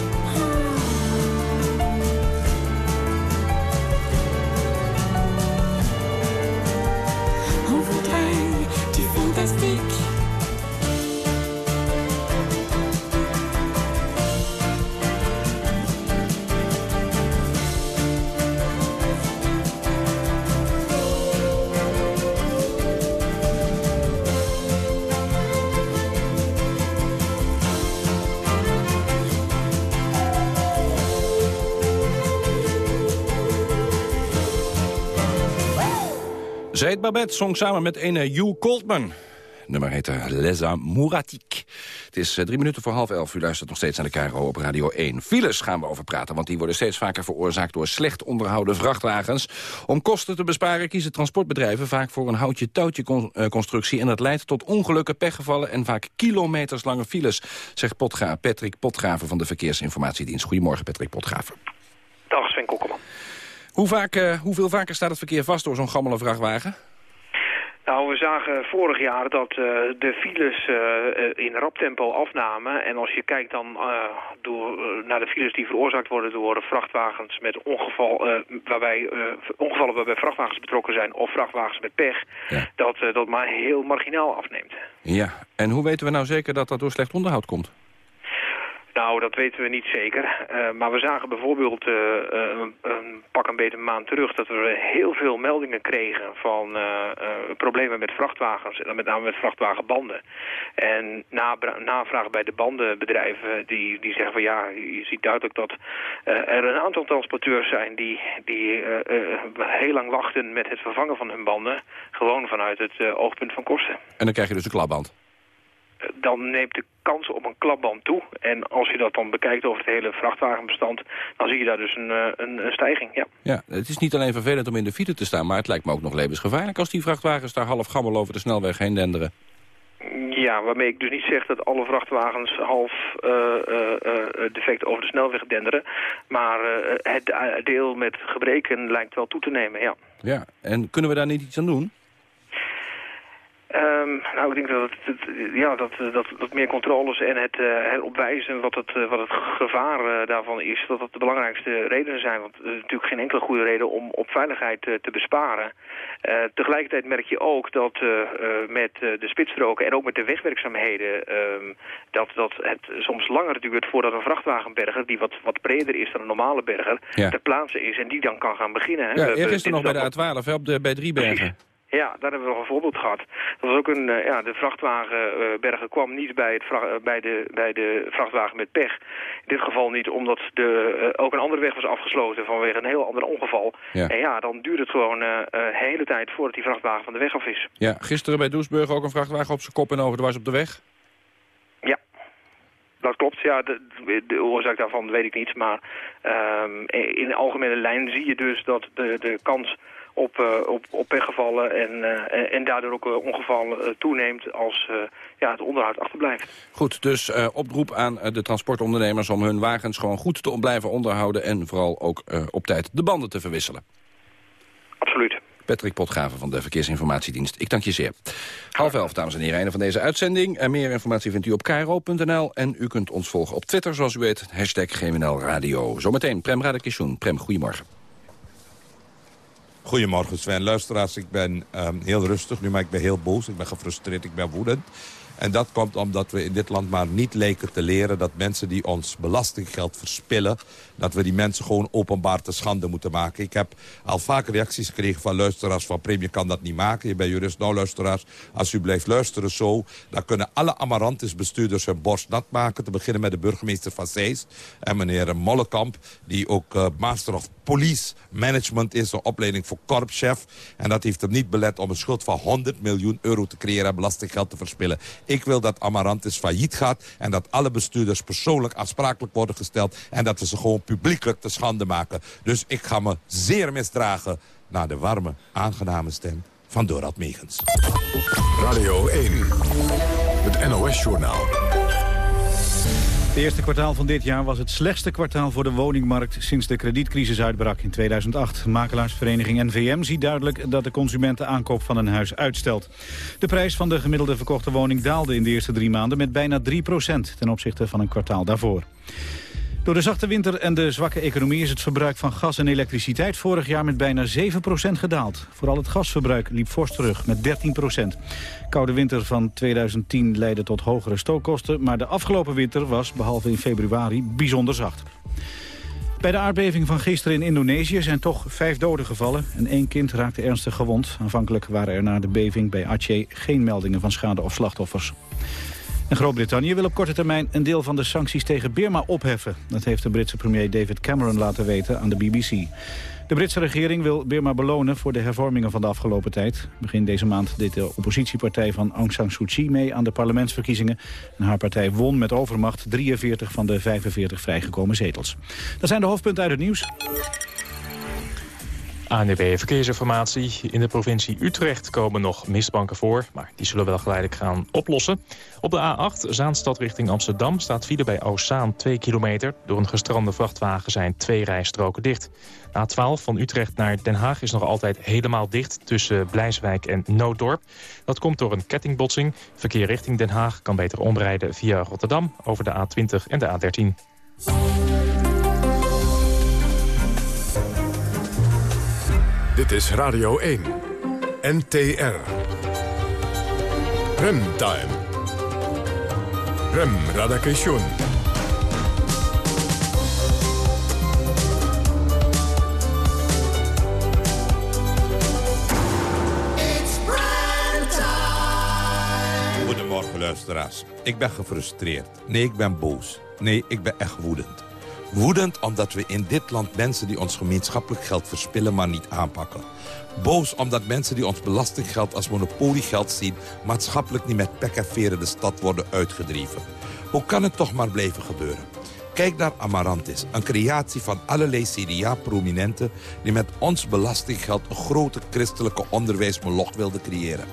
Zaid Babette zong samen met een Hugh Coltman. Nummer heette Les Amouratiques. Het is eh, drie minuten voor half elf. U luistert nog steeds naar de KRO op Radio 1. Files gaan we over praten, want die worden steeds vaker veroorzaakt... door slecht onderhouden vrachtwagens. Om kosten te besparen kiezen transportbedrijven vaak voor een houtje-touwtje-constructie... en dat leidt tot ongelukken, pechgevallen en vaak kilometerslange files... zegt Potga Patrick Potgraven van de Verkeersinformatiedienst. Goedemorgen, Patrick Potgraven. Dag Sven. Hoe vaak, eh, hoeveel vaker staat het verkeer vast door zo'n gammele vrachtwagen? Nou, we zagen vorig jaar dat eh, de files eh, in rap tempo afnamen. En als je kijkt dan door, naar de files die veroorzaakt worden door vrachtwagens met ongeval, waarbij, ongevallen waarbij vrachtwagens betrokken zijn of vrachtwagens met pech, dat dat maar heel marginaal afneemt. Ja, en hoe weten we nou zeker dat dat door slecht onderhoud komt? Nou, dat weten we niet zeker. Eh, maar we zagen bijvoorbeeld eh, eh, een, een pak een beetje een maand terug... dat we heel veel meldingen kregen van problemen met vrachtwagens. Met name met vrachtwagenbanden. En nabra- navraag bij de bandenbedrijven, die, die zeggen van ja... je ziet duidelijk dat er een aantal transporteurs zijn... die, die heel lang wachten met het vervangen van hun banden. Gewoon vanuit het oogpunt van kosten En dan krijg je dus de klapband. Dan neemt de kans op een klapband toe. En als je dat dan bekijkt over het hele vrachtwagenbestand... dan zie je daar dus een, eh, een, een stijging, ja. Ja, het is niet alleen vervelend om in de file te staan... maar het lijkt me ook nog levensgevaarlijk als die vrachtwagens daar half gammel over de snelweg heen denderen. Ja, waarmee ik dus niet zeg dat alle vrachtwagens half eh, eh, defect over de snelweg denderen. Maar het deel met gebreken lijkt wel toe te nemen, ja. Ja, en kunnen we daar niet iets aan doen? Ehm, nou, ik denk dat, het, het- ja, dat, dat, dat meer controles en het, eh, het opwijzen wat het, eh, wat het gevaar eh, daarvan is, dat dat de belangrijkste redenen zijn. Want er is natuurlijk geen enkele goede reden om op veiligheid eh, te besparen. Eh, tegelijkertijd merk je ook dat eh, eh, met eh, de spitsstroken en ook met de wegwerkzaamheden, ehm, dat, dat het soms langer duurt voordat een vrachtwagenberger, die wat, wat breder is dan een normale berger, Ja. ter plaatse is en die dan kan gaan beginnen. hè. Ja, eergisteren nog bij de A12, hè, op de, bij Driebergen. Ja, daar hebben we nog een voorbeeld gehad. Dat was ook een, eh, ja, de vrachtwagenberger kwam niet bij, het eh, bij, de, bij de vrachtwagen met pech. In dit geval niet, omdat de, eh, ook een andere weg was afgesloten vanwege een heel ander ongeval. Ja. En ja, dan duurt het gewoon eh eh, de hele tijd voordat die vrachtwagen van de weg af is. Ja, gisteren bij Doesburg ook een vrachtwagen op zijn kop en overdwars op de weg. Ja, dat klopt. Ja, de, de- de oorzaak daarvan weet ik niet. Maar ehm, in de algemene lijn zie je dus dat de, de kans op, eh, op, op pechgevallen en, eh, en- daardoor ook eh, ongevallen toeneemt als ja, het onderhoud achterblijft. Goed, dus oproep aan de transportondernemers om hun wagens gewoon goed te blijven onderhouden... en vooral ook op tijd de banden te verwisselen. Absoluut. Patrick Potgraven van de Verkeersinformatiedienst. Ik dank je zeer. Half elf, dames en heren, einde van deze uitzending. En meer informatie vindt u op kro.nl. En u kunt ons volgen op Twitter, zoals u weet. Hashtag GMNL Radio. Zometeen, Prem Radakishun. Prem, goedemorgen. Goedemorgen Sven, luisteraars. Ik ben ehm, heel rustig nu, maar ik ben heel boos. Ik ben gefrustreerd, ik ben woedend. En dat komt omdat we in dit land maar niet lijken te leren... dat mensen die ons belastinggeld verspillen... dat we die mensen gewoon openbaar te schande moeten maken. Ik heb al vaak reacties gekregen van luisteraars van... Prim, je kan dat niet maken, je bent jurist. Nou, luisteraars, als u blijft luisteren zo... dan kunnen alle Amarantis-bestuurders hun borst nat maken... te beginnen met de burgemeester van Zeist en meneer Mollekamp... die ook eh, Master of Police Management is, een opleiding voor korpschef. En dat heeft hem niet belet om een schuld van 100 miljoen euro te creëren... en belastinggeld te verspillen. Ik wil dat Amarantis failliet gaat... en dat alle bestuurders persoonlijk aansprakelijk worden gesteld... en dat we ze gewoon publiekelijk te schande maken. Dus ik ga me zeer misdragen naar de warme, aangename stem van Dorad Megens. Radio 1, het NOS-journaal. Het eerste kwartaal van dit jaar was het slechtste kwartaal voor de woningmarkt sinds de kredietcrisis uitbrak in 2008. Makelaarsvereniging NVM ziet duidelijk dat de consument de aankoop van een huis uitstelt. De prijs van de gemiddelde verkochte woning daalde in de eerste drie maanden met bijna 3% ten opzichte van een kwartaal daarvoor. Door de zachte winter en de zwakke economie is het verbruik van gas en elektriciteit vorig jaar met bijna 7% gedaald. Vooral het gasverbruik liep fors terug met 13% Koude winter van 2010 leidde tot hogere stookkosten, maar de afgelopen winter was, behalve in februari, bijzonder zacht. Bij de aardbeving van gisteren in Indonesië zijn toch vijf doden gevallen en één kind raakte ernstig gewond. Aanvankelijk waren er na de beving bij Aceh geen meldingen van schade of slachtoffers. En Groot-Brittannië wil op korte termijn een deel van de sancties tegen Birma opheffen. Dat heeft de Britse premier David Cameron laten weten aan de BBC. De Britse regering wil Birma belonen voor de hervormingen van de afgelopen tijd. Begin deze maand deed de oppositiepartij van Aung San Suu Kyi mee aan de parlementsverkiezingen. En haar partij won met overmacht 43 van de 45 vrijgekomen zetels. Dat zijn de hoofdpunten uit het nieuws. ANDB Verkeersinformatie. In de provincie Utrecht komen nog mistbanken voor, maar die zullen wel geleidelijk gaan oplossen. Op de A8 Zaanstad richting Amsterdam staat file bij Oostzaan 2 kilometer. Door een gestrande vrachtwagen zijn twee rijstroken dicht. De A12 van Utrecht naar Den Haag is nog altijd helemaal dicht tussen Blijswijk en Nooddorp. Dat komt door een kettingbotsing. Verkeer richting Den Haag kan beter omrijden via Rotterdam over de A20 en de A13. Dit is Radio 1. NTR. Remtime. Rem Radakation. Goedemorgen luisteraars. Ik ben gefrustreerd. Nee, ik ben boos. Nee, ik ben echt woedend. Woedend omdat we in dit land mensen die ons gemeenschappelijk geld verspillen... maar niet aanpakken. Boos omdat mensen die ons belastinggeld als monopoliegeld zien... maatschappelijk niet met pek en veren de stad worden uitgedreven. Hoe kan het toch maar blijven gebeuren? Kijk naar Amarantis, een creatie van allerlei CDA-prominenten... die met ons belastinggeld een grote christelijke onderwijsmoloch wilden creëren.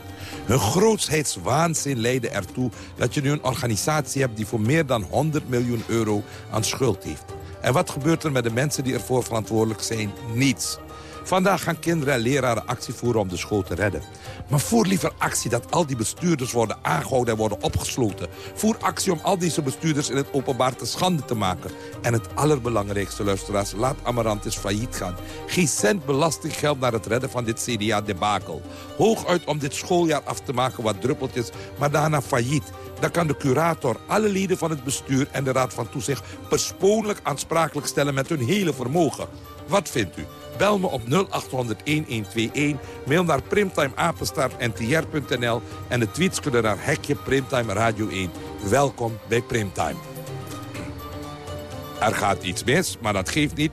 Hun grootsheidswaanzin leidde ertoe dat je nu een organisatie hebt... die voor meer dan 100 miljoen euro aan schuld heeft. En wat gebeurt er met de mensen die ervoor verantwoordelijk zijn? Niets. Vandaag gaan kinderen en leraren actie voeren om de school te redden. Maar voer liever actie dat al die bestuurders worden aangehouden en worden opgesloten. Voer actie om al deze bestuurders in het openbaar te schande te maken. En het allerbelangrijkste, luisteraars, laat Amarantis failliet gaan. Geen cent belastinggeld naar het redden van dit CDA-debakel. Hooguit om dit schooljaar af te maken wat druppeltjes, maar daarna failliet. Dan kan de curator alle leden van het bestuur en de Raad van Toezicht... persoonlijk aansprakelijk stellen met hun hele vermogen. Wat vindt u? Bel me op 0800-1121, mail naar primtimeapenstaartntr.nl... en de tweets kunnen naar Hekje Primtime Radio 1. Welkom bij Primtime. Er gaat iets mis, maar dat geeft niet.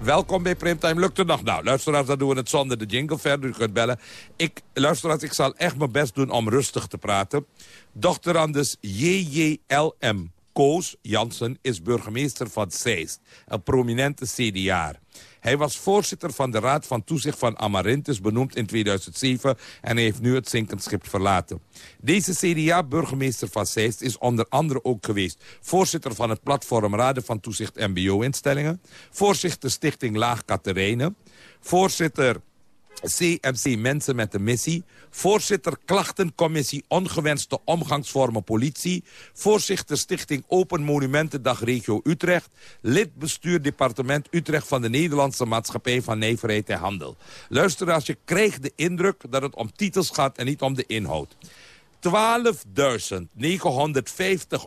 Welkom bij Primtime. Lukt het nog? Nou, luisteraars, dan doen we het zonder de jingle verder. U kunt bellen. Ik, luisteraars, ik zal echt mijn best doen om rustig te praten. Doctorandus JJLM Koos Jansen is burgemeester van Zeist. Een prominente CDA. Hij was voorzitter van de Raad van Toezicht van Amarintus, benoemd in 2007... en heeft nu het zinkend schip verlaten. Deze CDA-burgemeester van Zeist is onder andere ook geweest... voorzitter van het platform Raden van Toezicht MBO-instellingen... voorzitter Stichting Laag Katerijnen... voorzitter CMC Mensen met de Missie... voorzitter Klachtencommissie Ongewenste Omgangsvormen Politie... voorzitter Stichting Open Monumentendag Regio Utrecht... lid bestuur Departement Utrecht van de Nederlandse Maatschappij van Nijverheid en Handel. Luisteraars, je krijgt de indruk dat het om titels gaat en niet om de inhoud. 12.950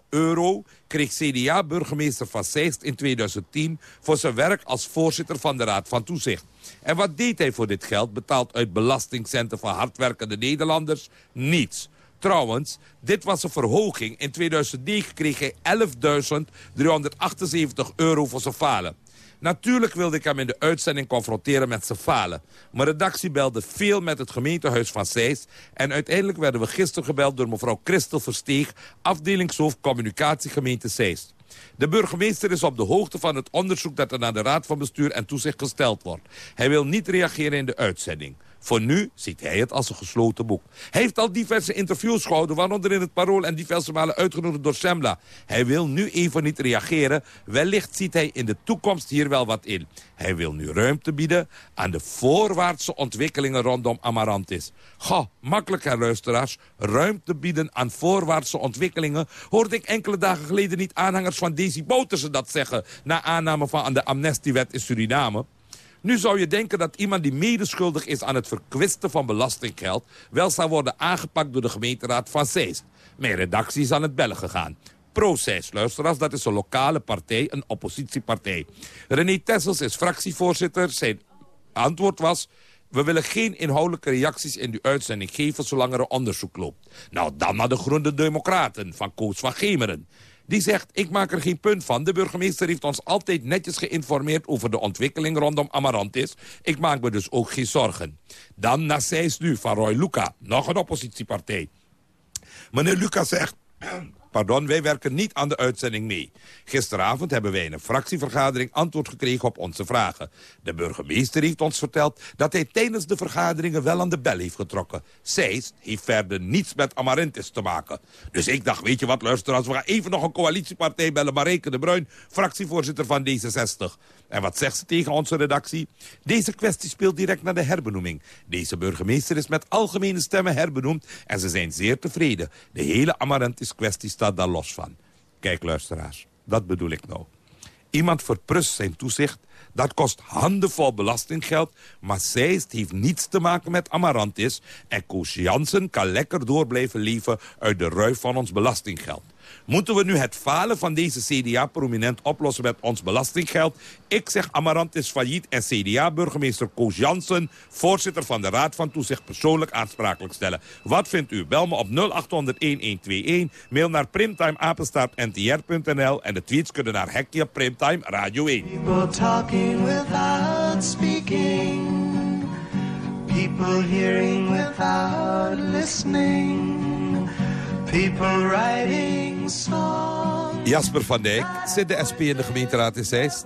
euro kreeg CDA-burgemeester van Zeist in 2010... voor zijn werk als voorzitter van de Raad van Toezicht. En wat deed hij voor dit geld, betaald uit belastingcenten van hardwerkende Nederlanders? Niets. Trouwens, dit was een verhoging. In 2009 kreeg hij 11.378 euro voor zijn falen. Natuurlijk wilde ik hem in de uitzending confronteren met zijn falen. Mijn redactie belde veel met het gemeentehuis van Zeist... en uiteindelijk werden we gisteren gebeld door mevrouw Christel Versteeg... afdelingshoofd communicatie gemeente Zeist. De burgemeester is op de hoogte van het onderzoek dat er naar de Raad van Bestuur en Toezicht gesteld wordt. Hij wil niet reageren in de uitzending. Voor nu ziet hij het als een gesloten boek. Hij heeft al diverse interviews gehouden, waaronder in het Parool en diverse malen uitgenodigd door Semla. Hij wil nu even niet reageren. Wellicht ziet hij in de toekomst hier wel wat in. Hij wil nu ruimte bieden aan de voorwaartse ontwikkelingen rondom Amarantis. Goh, makkelijk luisteraars. Ruimte bieden aan voorwaartse ontwikkelingen... hoorde ik enkele dagen geleden niet aanhangers van Daisy Bouterse dat zeggen... na aanname van de amnestiewet in Suriname. Nu zou je denken dat iemand die medeschuldig is aan het verkwisten van belastinggeld... wel zou worden aangepakt door de gemeenteraad van Zeist. Mijn redactie is aan het bellen gegaan. Proces, luisteraars, dat is een lokale partij, een oppositiepartij. René Tessels is fractievoorzitter. Zijn antwoord was... We willen geen inhoudelijke reacties in de uitzending geven... zolang er een onderzoek loopt. Nou, dan naar de Groene Democraten van Koos van Gemeren. Die zegt, ik maak er geen punt van. De burgemeester heeft ons altijd netjes geïnformeerd... over de ontwikkeling rondom Amarantis. Ik maak me dus ook geen zorgen. Dan Zeist nu van Roy Luca, nog een oppositiepartij. Meneer Luca zegt... Pardon, wij werken niet aan de uitzending mee. Gisteravond hebben wij in een fractievergadering antwoord gekregen op onze vragen. De burgemeester heeft ons verteld dat hij tijdens de vergaderingen wel aan de bel heeft getrokken. Zeist heeft verder niets met Amarantis te maken. Dus ik dacht, weet je wat, luisteraars, we gaan even nog een coalitiepartij bellen. Marijke de Bruin, fractievoorzitter van D66. En wat zegt ze tegen onze redactie? Deze kwestie speelt direct naar de herbenoeming. Deze burgemeester is met algemene stemmen herbenoemd en ze zijn zeer tevreden. De hele Amarantis-kwestie staat daar los van. Kijk, luisteraars, dat bedoel ik nou. Iemand verprust zijn toezicht, dat kost handenvol belastinggeld... maar Zeist heeft niets te maken met Amarantis... en Koos Jansen kan lekker door blijven leven uit de ruif van ons belastinggeld. Moeten we nu het falen van deze CDA-prominent oplossen met ons belastinggeld? Ik zeg Amarantis failliet en CDA-burgemeester Koos Jansen... voorzitter van de Raad van Toezicht persoonlijk aansprakelijk stellen. Wat vindt u? Bel me op 0800-1121, mail naar primtimeapenstaartntr.nl... en de tweets kunnen naar Hekje Primtime Radio 1. People talking without speaking. People hearing without listening. People writing songs. Jasper van Dijk, zit de SP in de gemeenteraad in Zeist?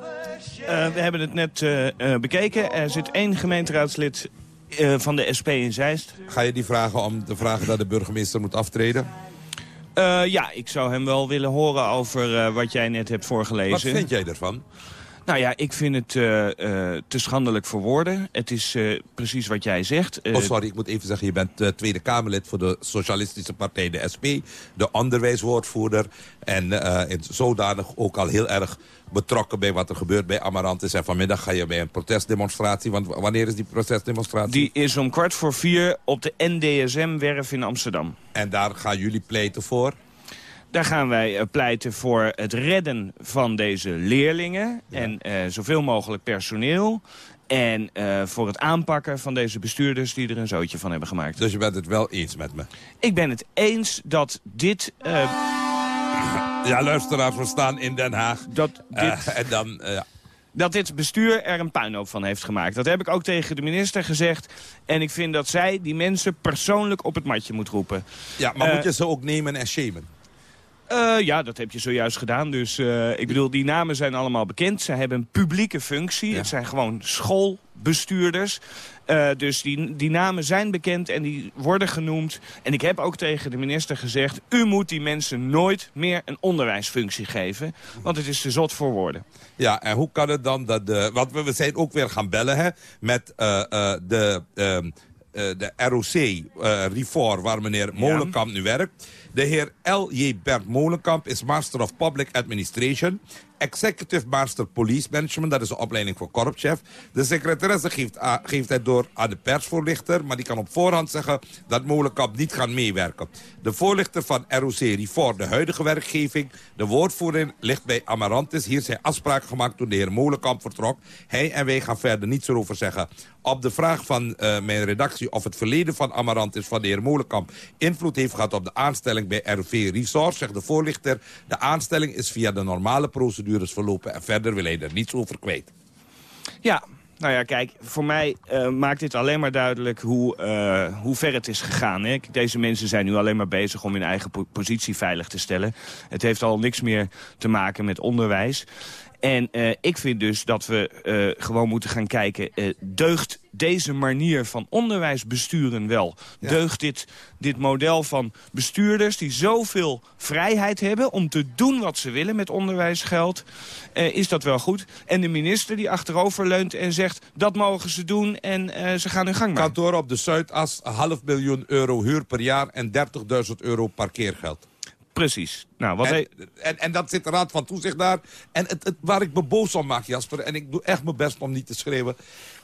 Eh, we hebben het net eh, eh, bekeken. Er zit één gemeenteraadslid eh, van de SP in Zeist. Ga je die vragen om te vragen dat de burgemeester moet aftreden? Eh, ja, ik zou hem wel willen horen over eh, wat jij net hebt voorgelezen. Wat vind jij ervan? Nou ja, ik vind het eh, eh, te schandelijk voor woorden. Het is eh, precies wat jij zegt. Oh, sorry, ik moet even zeggen, je bent Tweede Kamerlid voor de Socialistische Partij, de SP. De onderwijswoordvoerder. En in zodanig ook al heel erg betrokken bij wat er gebeurt bij Amarantis. En vanmiddag ga je bij een protestdemonstratie. Want wanneer is die protestdemonstratie? Die is om kwart voor vier op de NDSM-werf in Amsterdam. En daar gaan jullie pleiten voor? Daar gaan wij eh, pleiten voor het redden van deze leerlingen. En eh, zoveel mogelijk personeel. En eh, voor het aanpakken van deze bestuurders die er een zootje van hebben gemaakt. Dus je bent het wel eens met me? Ik ben het eens dat dit... Ja, luisteraars, we staan in Den Haag. Dat dit... En dan... ja. dat dit bestuur er een puinhoop van heeft gemaakt. Dat heb ik ook tegen de minister gezegd. En ik vind dat zij die mensen persoonlijk op het matje moet roepen. ja, maar moet je ze ook nemen en shamen? Eh, ja, dat heb je zojuist gedaan. Dus eh, ik bedoel, die namen zijn allemaal bekend. Ze hebben een publieke functie. Het zijn gewoon schoolbestuurders. Eh, dus die, die namen zijn bekend en die worden genoemd. En ik heb ook tegen de minister gezegd... u moet die mensen nooit meer een onderwijsfunctie geven. Want het is te zot voor woorden. Ja, en hoe kan het dan dat de... Want we, we zijn ook weer gaan bellen hè, met de, ehm, eh, de ROC Refor, waar meneer Molenkamp nu werkt. De heer L.J. Bert Molenkamp is Master of Public Administration. Executive Master Police Management, dat is de opleiding voor korpschef. De secretaresse geeft, geeft het door aan de persvoorlichter... maar die kan op voorhand zeggen dat Molenkamp niet gaat meewerken. De voorlichter van ROC Refor, de huidige werkgeving... de woordvoering ligt bij Amarantis. Hier zijn afspraken gemaakt toen de heer Molenkamp vertrok. Hij en wij gaan verder niets erover zeggen. Op de vraag van eh, mijn redactie of het verleden van Amarantis... van de heer Molenkamp invloed heeft gehad op de aanstelling bij ROV Resource... zegt de voorlichter, de aanstelling is via de normale procedures verlopen... en verder wil hij er niets over kwijt. Ja, nou ja, kijk, voor mij eh, maakt dit alleen maar duidelijk hoe, eh, hoe ver het is gegaan. Hè? Deze mensen zijn nu alleen maar bezig om hun eigen po- positie veilig te stellen. Het heeft al niks meer te maken met onderwijs. En eh, ik vind dus dat we gewoon moeten gaan kijken... deugt deze manier van onderwijs besturen wel? Deugt dit, dit model van bestuurders die zoveel vrijheid hebben... om te doen wat ze willen met onderwijsgeld? Eh, is dat wel goed? En de minister die achteroverleunt en zegt... dat mogen ze doen en eh, ze gaan hun gang maar. Kantoor op de Zuidas, half miljoen euro huur per jaar... en 30.000 euro parkeergeld. Precies. Nou, wat en, hij- en, en dat zit de Raad van Toezicht daar. En het, het, waar ik me boos om maak, Jasper... en ik doe echt mijn best om niet te schreeuwen...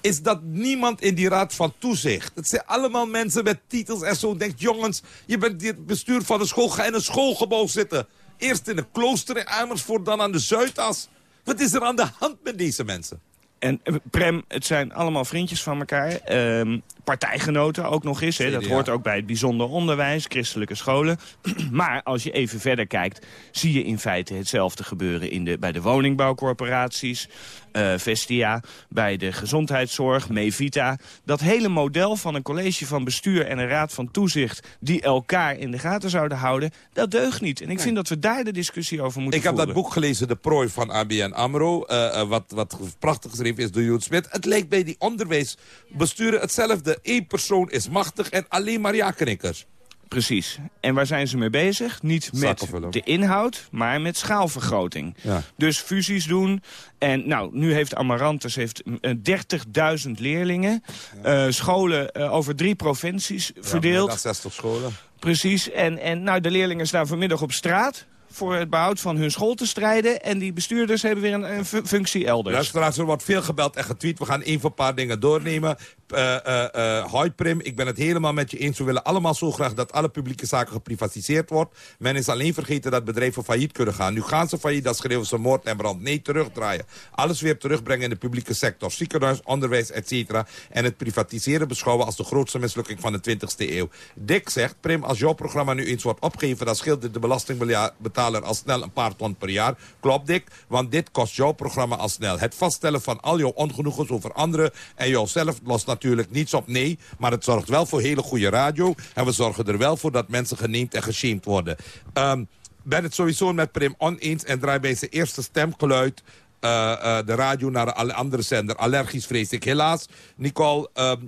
is dat niemand in die Raad van Toezicht... het zijn allemaal mensen met titels en zo... denkt, jongens, je bent het bestuur van een school... ga in een schoolgebouw zitten. Eerst in een klooster in Amersfoort, dan aan de Zuidas. Wat is er aan de hand met deze mensen? En eh, Prem, het zijn allemaal vriendjes van elkaar. Ehm, partijgenoten ook nog eens. Dat hoort ook bij het bijzonder onderwijs, christelijke scholen. maar als je even verder kijkt, zie je in feite hetzelfde gebeuren in de, bij de woningbouwcorporaties, eh, Vestia, bij de gezondheidszorg, Mevita. Dat hele model van een college van bestuur en een raad van toezicht die elkaar in de gaten zouden houden, dat deugt niet. En ik vind dat we daar de discussie over moeten Ik heb voeren. dat boek gelezen, De Prooi van ABN AMRO. eh, eh, wat, wat prachtig geschreven is door Jood Smit. Het lijkt bij die onderwijsbesturen hetzelfde. Eén persoon is machtig en alleen maar ja-knikkers. Precies. En waar zijn ze mee bezig? Niet met de inhoud, maar met schaalvergroting. Ja. Dus fusies doen. En nou, nu heeft Amarantus heeft, eh, 30.000 leerlingen. Eh, scholen eh, over drie provincies verdeeld. Ja, 60 scholen. Precies. En, en nou, de leerlingen staan vanmiddag op straat voor het behoud van hun school te strijden. En die bestuurders hebben weer een, een fu- functie elders. Luisteraars, er wordt veel gebeld en getweet. We gaan even een paar dingen doornemen. Eh, hoi Prim, ik ben het helemaal met je eens. We willen allemaal zo graag dat alle publieke zaken geprivatiseerd wordt. Men is alleen vergeten dat bedrijven failliet kunnen gaan. Nu gaan ze failliet, dan schreeuwen ze moord en brand. Nee, terugdraaien. Alles weer terugbrengen in de publieke sector. Ziekenhuis, onderwijs, et cetera. En het privatiseren beschouwen als de grootste mislukking van de 20e eeuw. Dick zegt, Prim, als jouw programma nu eens wordt opgegeven... dan scheelt dit de belastingbetaler al snel een paar ton per jaar. Klopt, Dick, want dit kost jouw programma al snel. Het vaststellen van al jouw ongenoegens over anderen en jouzelf lost niets op, nee. Maar het zorgt wel voor hele goede radio. En we zorgen er wel voor dat mensen geneemd en geshamed worden. Ehm ben het sowieso met Prim oneens en draai bij zijn eerste stemgeluid de radio naar een andere zender. Allergisch vrees ik. Helaas, Nicole, ehm,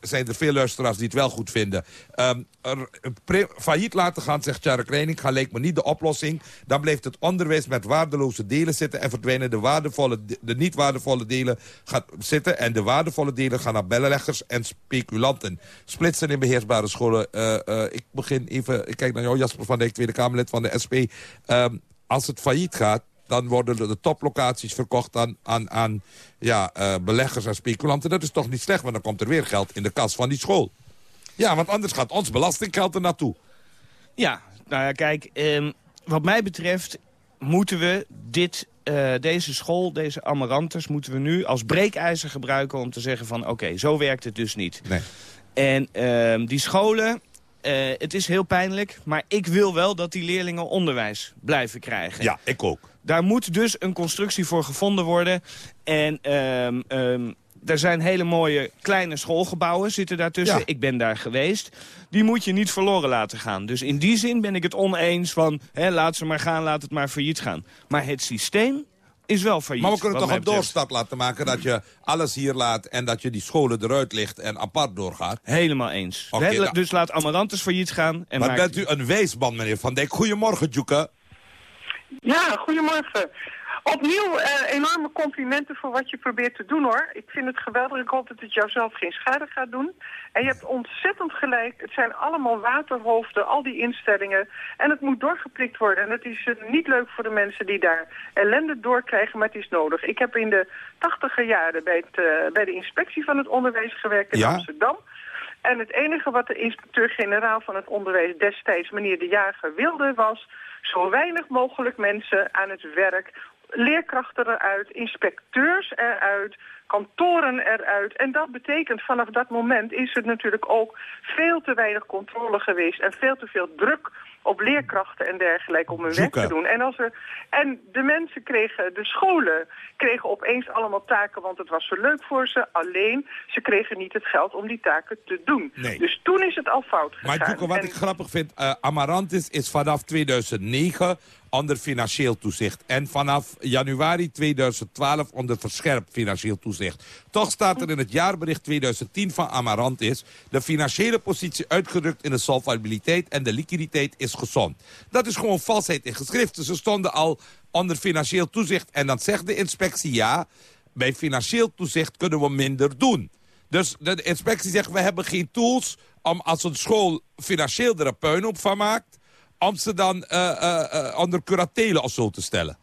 zijn er veel luisteraars die het wel goed vinden. Ehm, failliet laten gaan, zegt Tjark Reining, lijkt me niet de oplossing. Dan blijft het onderwijs met waardeloze delen zitten... en verdwijnen de, waardevolle, de niet waardevolle delen gaat zitten... en de waardevolle delen gaan naar bellenleggers en speculanten. Splitsen in beheersbare scholen. Eh, eh, ik begin even, ik kijk naar jou Jasper van Dijk, Tweede Kamerlid van de SP. Ehm, als het failliet gaat, dan worden de, toplocaties verkocht aan, aan, aan ja, eh, beleggers en speculanten. Dat is toch niet slecht, want dan komt er weer geld in de kas van die school. Ja, want anders gaat ons belastinggeld er naartoe. Ja, nou ja, kijk, ehm, wat mij betreft moeten we dit, eh, deze school, deze Amarantus... moeten we nu als breekijzer gebruiken om te zeggen van... oké, zo werkt het dus niet. Nee. En ehm, die scholen, eh, het is heel pijnlijk... maar ik wil wel dat die leerlingen onderwijs blijven krijgen. Ja, ik ook. Daar moet dus een constructie voor gevonden worden. En ehm, er zijn hele mooie kleine schoolgebouwen zitten daartussen. Ja. Ik ben daar geweest. Die moet je niet verloren laten gaan. Dus in die zin ben ik het oneens van... Hè, laat ze maar gaan, laat het maar failliet gaan. Maar het systeem is wel failliet. Maar we kunnen toch een doorstap laten maken... dat je alles hier laat en dat je die scholen eruit ligt en apart doorgaat? Helemaal eens. Dus laat Amarantus failliet gaan. En maar bent u een weesman, meneer Van Dijk? Goedemorgen, Joeke. Ja, goedemorgen. Opnieuw eh, enorme complimenten voor wat je probeert te doen hoor. Ik vind het geweldig. Ik hoop dat het jouzelf geen schade gaat doen. En je hebt ontzettend gelijk. Het zijn allemaal waterhoofden, al die instellingen. En het moet doorgeprikt worden. En het is eh, niet leuk voor de mensen die daar ellende doorkrijgen, maar het is nodig. Ik heb in de tachtiger jaren bij, het, eh, bij de inspectie van het onderwijs gewerkt in Ja. Amsterdam. En het enige wat de inspecteur-generaal van het onderwijs destijds, meneer De Jager, wilde was... zo weinig mogelijk mensen aan het werk, leerkrachten eruit, inspecteurs eruit, kantoren eruit. En dat betekent vanaf dat moment is er natuurlijk ook veel te weinig controle geweest... en veel te veel druk op leerkrachten en dergelijke om hun werk te doen. En, als er, en de mensen kregen, de scholen kregen opeens allemaal taken, want het was zo leuk voor ze. Alleen, ze kregen niet het geld om die taken te doen. Nee. Dus toen is het al fout gegaan. Maar Joeke, wat En- ik grappig vind... eh, Amarantis is vanaf 2009 onder financieel toezicht. En vanaf januari 2012 onder verscherpt financieel toezicht. Toch staat er in het jaarbericht 2010 van Amarantis... de financiële positie uitgedrukt in de solvabiliteit en de liquiditeit is gezond. Dat is gewoon valsheid in geschriften. Ze stonden al onder financieel toezicht. En dan zegt de inspectie ja... bij financieel toezicht kunnen we minder doen. Dus de inspectie zegt, we hebben geen tools om als een school financieel er een puinhoop van maakt... om ze dan eh, eh, eh, onder curatele of zo te stellen.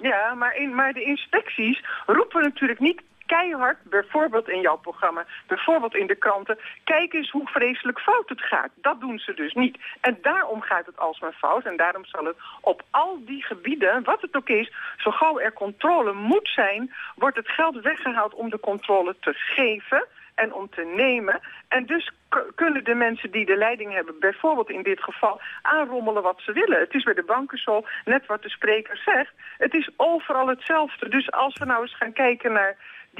Ja, maar, in, maar de inspecties roepen natuurlijk niet keihard, bijvoorbeeld in jouw programma, bijvoorbeeld in de kranten, kijk eens hoe vreselijk fout het gaat. Dat doen ze dus niet. En daarom gaat het alsmaar fout en daarom zal het op al die gebieden, wat het ook is, zo gauw er controle moet zijn, wordt het geld weggehaald om de controle te geven en om te nemen. En dus kunnen de mensen die de leiding hebben, bijvoorbeeld in dit geval, aanrommelen wat ze willen. Het is bij de banken zo, net wat de spreker zegt, het is overal hetzelfde. Dus als we nou eens gaan kijken naar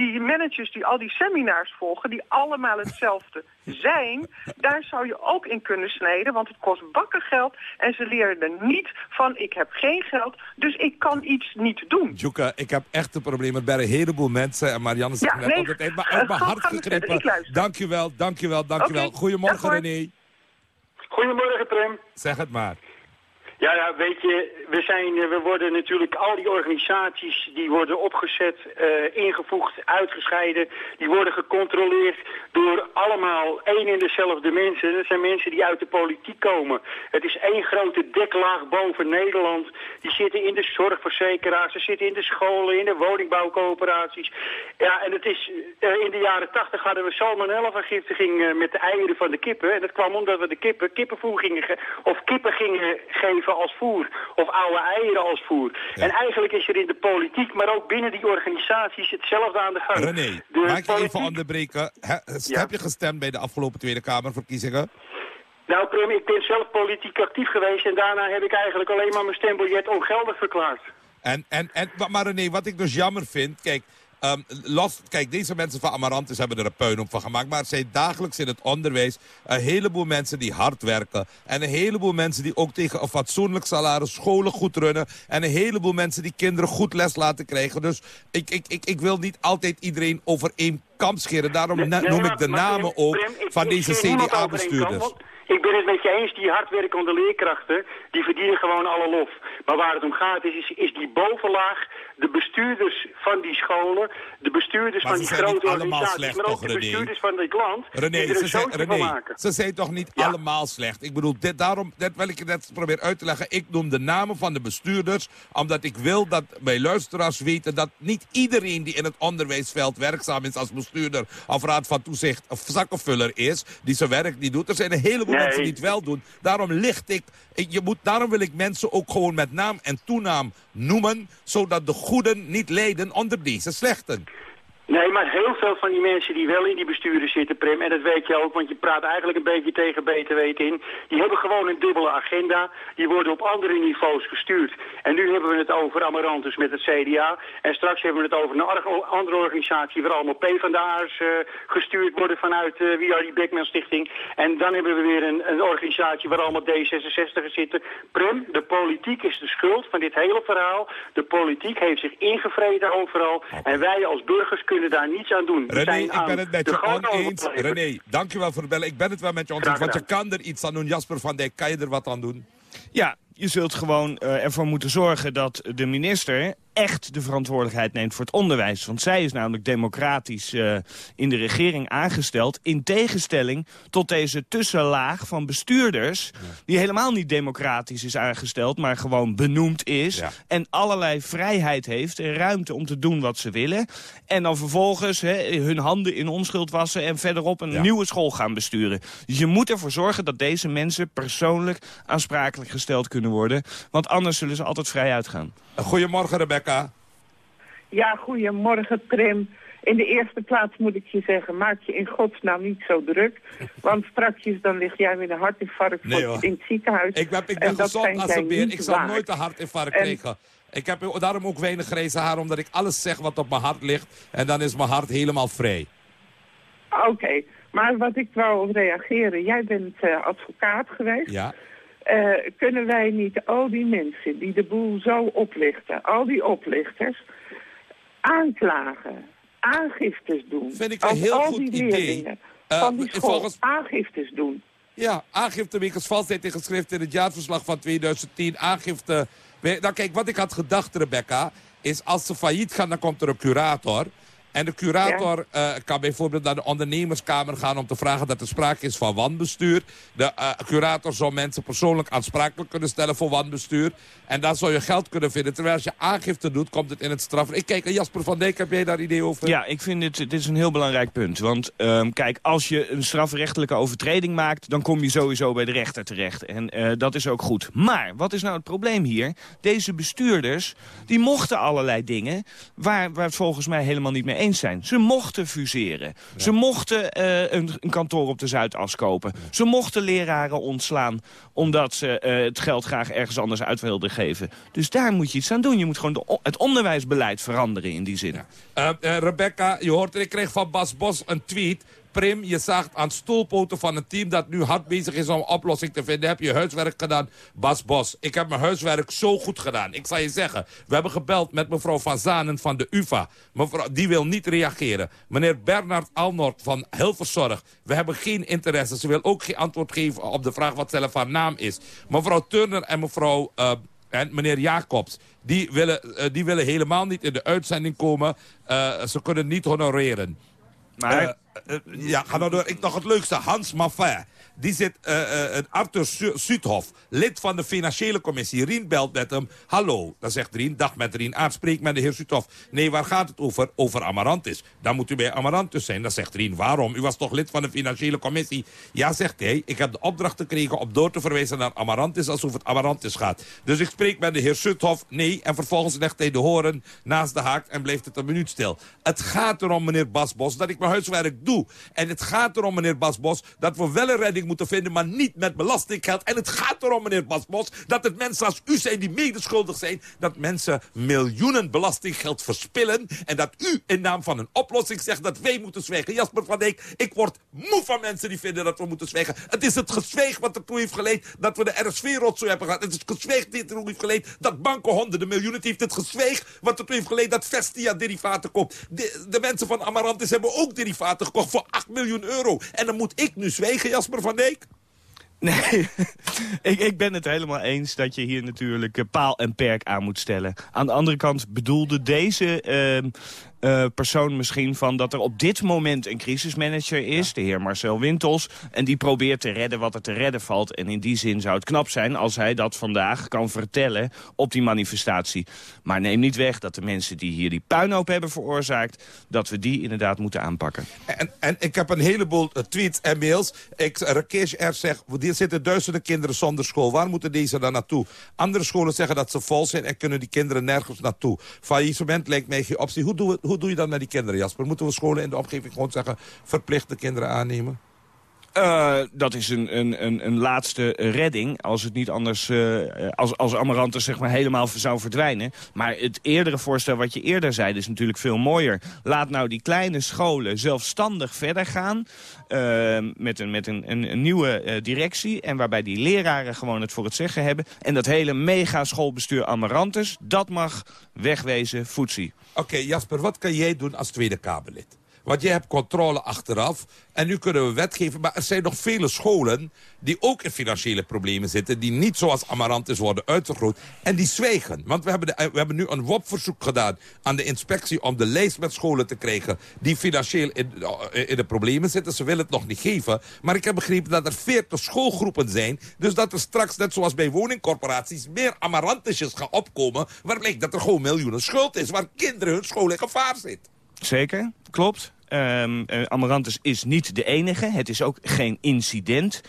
die managers die al die seminars volgen, die allemaal hetzelfde zijn, daar zou je ook in kunnen snijden, want het kost bakken geld en ze leren er niet van ik heb geen geld, dus ik kan iets niet doen. Joeke, ik heb echte problemen bij een heleboel mensen. En Marianne zegt Ja, net nee, ook het maar eh, uit mijn hart gegrepen. Dankjewel, dankjewel, dankjewel. Goedemorgen. René. Goedemorgen, Prem. Zeg het maar. Ja, ja, weet je, we, zijn, eh, we worden natuurlijk, al die organisaties die worden opgezet, eh, ingevoegd, uitgescheiden, die worden gecontroleerd door allemaal één en dezelfde mensen. Dat zijn mensen die uit de politiek komen. Het is één grote deklaag boven Nederland. Die zitten in de zorgverzekeraars, ze zitten in de scholen, in de woningbouwcoöperaties. Ja, en het is, eh, in de jaren tachtig hadden we salmonella-vergiftiging met de eieren van de kippen. En dat kwam omdat we de kippen kippenvoer gingen ge- of kippen gingen geven als voer. Of oude eieren als voer. En eigenlijk is er in de politiek, maar ook binnen die organisaties hetzelfde aan de gang. René, De mag ik je even onderbreken? He- Heb je gestemd bij de afgelopen Tweede Kamerverkiezingen? Nou, Prem, ik ben zelf politiek actief geweest en daarna heb ik eigenlijk alleen maar mijn stembiljet ongeldig verklaard. En, en, en, maar- maar René, wat ik dus jammer vind... Kijk, Ehm, los, kijk, deze mensen van Amarantis hebben er een puinhoop van gemaakt. Maar er zijn dagelijks in het onderwijs een heleboel mensen die hard werken. En een heleboel mensen die ook tegen een fatsoenlijk salaris scholen goed runnen. En een heleboel mensen die kinderen goed les laten krijgen. Dus ik, ik, ik, ik wil niet altijd iedereen over één kamp scheren. Daarom Nee, noem ik de maar namen ook Prem, ik- van deze CDA-bestuurders. Ik ben het met je eens, die hardwerkende leerkrachten, die verdienen gewoon alle lof. Maar waar het om gaat is, is, is die bovenlaag, de bestuurders van die scholen, de bestuurders Maar van ze die zijn grote organisaties, slecht, maar ook toch, de René? bestuurders van dit land, René, die er ze een zijn, van René, maken. ze zijn toch niet allemaal slecht? Ik bedoel, dit, daarom dit wil ik je net proberen uit te leggen. Ik noem de namen van de bestuurders, omdat ik wil dat mijn luisteraars weten... dat niet iedereen die in het onderwijsveld werkzaam is als bestuurder... of raad van toezicht of zakkenvuller is, die zijn werk niet doet. Er zijn een heleboel. Mensen die het wel doen. Daarom licht ik, je moet, daarom wil ik mensen ook gewoon met naam en toenaam noemen... zodat de goeden niet lijden onder deze slechten. Nee, maar heel veel van die mensen die wel in die besturen zitten, Prem, en dat weet je ook, want je praat eigenlijk een beetje tegen beter weten in, die hebben gewoon een dubbele agenda, die worden op andere niveaus gestuurd. En nu hebben we het over Amarantus met het CDA, en straks hebben we het over een andere organisatie waar allemaal PvdA'ers eh gestuurd worden vanuit eh via die Beckman Stichting. En dan hebben we weer een, een organisatie waar allemaal D66'ers zitten. Prem, de politiek is de schuld van dit hele verhaal. De politiek heeft zich ingevreden overal, en wij als burgers kunnen daar niets aan doen. René, zijn ik ben het met de je oneens. René, dankjewel voor het bellen. Ik ben het wel met je oneens, want je kan er iets aan doen. Jasper van Dijk, kan je er wat aan doen? Ja, je zult gewoon eh, ervoor moeten zorgen dat de minister echt de verantwoordelijkheid neemt voor het onderwijs. Want zij is namelijk democratisch eh, in de regering aangesteld... in tegenstelling tot deze tussenlaag van bestuurders... die helemaal niet democratisch is aangesteld... maar gewoon benoemd is en allerlei vrijheid heeft... en ruimte om te doen wat ze willen. En dan vervolgens hè, hun handen in onschuld wassen... en verderop een nieuwe school gaan besturen. Dus je moet ervoor zorgen dat deze mensen persoonlijk aansprakelijk gesteld kunnen worden. Want anders zullen ze altijd vrij uitgaan. Goedemorgen, Rebecca. Ja, goedemorgen Prim. In de eerste plaats moet ik je zeggen, maak je in godsnaam niet zo druk. Want straks dan lig jij met een hartinfarct Nee, in het ziekenhuis. Ik ben, ik En ben gezond als een beer. Ik zal waard. nooit een hartinfarct En- krijgen. Ik heb daarom ook weinig grijze haar, omdat ik alles zeg wat op mijn hart ligt. En dan is mijn hart helemaal vrij. Oké, maar wat ik wou reageren, jij bent eh, advocaat geweest. Ja. Eh, kunnen wij niet al die mensen die de boel zo oplichten, al die oplichters, aanklagen, aangiftes doen? Vind ik een heel al goed die idee. Eh, van die school volgens- aangiftes doen. Ja, aangifte wegens valsheid in geschrift in het jaarverslag van 2010. Aangifte... Nou kijk, wat ik had gedacht, Rebecca, is als ze failliet gaan, dan komt er een curator. En de curator eh, kan bijvoorbeeld naar de ondernemerskamer gaan om te vragen dat er sprake is van wanbestuur. De eh, curator zou mensen persoonlijk aansprakelijk kunnen stellen voor wanbestuur. En dan zou je geld kunnen vinden. Terwijl als je aangifte doet, komt het in het straf. Ik kijk, Jasper van Dijk, heb jij daar idee over? Ja, ik vind dit, dit is een heel belangrijk punt. Want ehm, kijk, als je een strafrechtelijke overtreding maakt... dan kom je sowieso bij de rechter terecht. En eh, dat is ook goed. Maar, wat is nou het probleem hier? Deze bestuurders, die mochten allerlei dingen... waar, waar het volgens mij helemaal niet mee eens zijn. Ze mochten fuseren. Ze mochten eh, een, een kantoor op de Zuidas kopen. Ze mochten leraren ontslaan... omdat ze eh, het geld graag ergens anders uit wilden geven. Dus daar moet je iets aan doen. Je moet gewoon de, het onderwijsbeleid veranderen in die zin. Eh, Rebecca, je hoort ik kreeg van Bas Bos een tweet. Prim, je zaagt aan stoelpoten van een team dat nu hard bezig is om oplossing te vinden. Heb je huiswerk gedaan? Bas Bos, ik heb mijn huiswerk zo goed gedaan. Ik zal je zeggen, we hebben gebeld met mevrouw Van Zanen van de UvA. Mevrouw, die wil niet reageren. Meneer Bernard Alnort van Hilverzorg. We hebben geen interesse. Ze wil ook geen antwoord geven op de vraag wat zelf haar naam is. Mevrouw Turner en mevrouw... eh, en meneer Jacobs, die willen, eh, die willen helemaal niet in de uitzending komen. Eh, ze kunnen niet honoreren. Maar... Eh, eh, ja, ga nou door. Ik nog het leukste. Hans Maffin. Die zit, eh, Arthur Su- Suuthof, lid van de financiële commissie. Rien belt met hem. Hallo, dan zegt Rien. Dag met Rien. Aanspreek met de heer Suuthof. Nee, waar gaat het over? Over Amarantis. Dan moet u bij Amarantis zijn. Dan zegt Rien, waarom? U was toch lid van de financiële commissie? Ja, zegt hij. Ik heb de opdracht gekregen om door te verwijzen naar Amarantis... alsof het Amarantis gaat. Dus ik spreek met de heer Suuthof. Nee, en vervolgens legt hij de horen naast de haak... en blijft het een minuut stil. Het gaat erom, meneer Basbos, dat ik mijn huiswerk doe. En het gaat erom, meneer Basbos, dat we wel een redding moeten vinden... maar niet met belastinggeld. En het gaat erom, meneer Basbos, dat het mensen als u zijn die medeschuldig zijn... dat mensen miljoenen belastinggeld verspillen... en dat u in naam van een oplossing zegt dat wij moeten zwijgen. Jasper van Dijk, ik word moe van mensen die vinden dat we moeten zwijgen. Het is het gezweeg wat ertoe heeft geleid dat we de RSV-rotzooi hebben gehad. Het is het gezweeg die ertoe heeft geleid dat banken honderden miljoenen... heeft het gezweeg wat ertoe heeft geleid dat Vestia derivaten koopt. De, de mensen van Amarantis hebben ook derivaten gekocht voor 8 miljoen euro. En dan moet ik nu zwijgen, Jasper van Dijk? Nee, ik, ik ben het helemaal eens dat je hier natuurlijk eh, paal en perk aan moet stellen. Aan de andere kant bedoelde deze ehm, eh, persoon misschien van dat er op dit moment een crisismanager is, de heer Marcel Wintels, en die probeert te redden wat er te redden valt. En in die zin zou het knap zijn als hij dat vandaag kan vertellen op die manifestatie. Maar neem niet weg dat de mensen die hier die puinhoop hebben veroorzaakt, dat we die inderdaad moeten aanpakken. En, en ik heb een heleboel eh, tweets en mails. Ik, Rakesh R. zegt, er zitten duizenden kinderen zonder school. Waar moeten deze dan naartoe? Andere scholen zeggen dat ze vol zijn en kunnen die kinderen nergens naartoe. Faillissement lijkt mij geen optie. Hoe, doen we, hoe doe je dat met die kinderen, Jasper? Moeten we scholen in de omgeving gewoon zeggen... verplicht de kinderen aannemen? Uh, dat is een, een, een, een laatste redding, als het niet anders, uh, als, als Amarantus zeg maar helemaal zou verdwijnen. Maar het eerdere voorstel wat je eerder zei, is natuurlijk veel mooier. Laat nou die kleine scholen zelfstandig verder gaan, uh, met, een, met een, een, nieuwe directie. En waarbij die leraren gewoon het voor het zeggen hebben. En dat hele mega schoolbestuur Amarantus, dat mag wegwezen voetsie. Oké, Jasper, wat kan jij doen als Tweede Kamerlid? Want je hebt controle achteraf. En nu kunnen we wetgeven. Maar er zijn nog vele scholen die ook in financiële problemen zitten. Die niet zoals Amarantis worden uitvergroot. En die zwijgen. Want we hebben, de, we hebben nu een WOP-verzoek gedaan aan de inspectie... om de lijst met scholen te krijgen die financieel in, in de problemen zitten. Ze willen het nog niet geven. Maar ik heb begrepen dat er 40 schoolgroepen zijn. Dus dat er straks, net zoals bij woningcorporaties... meer Amarantisjes gaan opkomen. Waar blijkt dat er gewoon miljoenen schuld is. Waar kinderen hun school in gevaar zit. Zeker, klopt. Um, uh, Amarantus is niet de enige. Het is ook geen incident,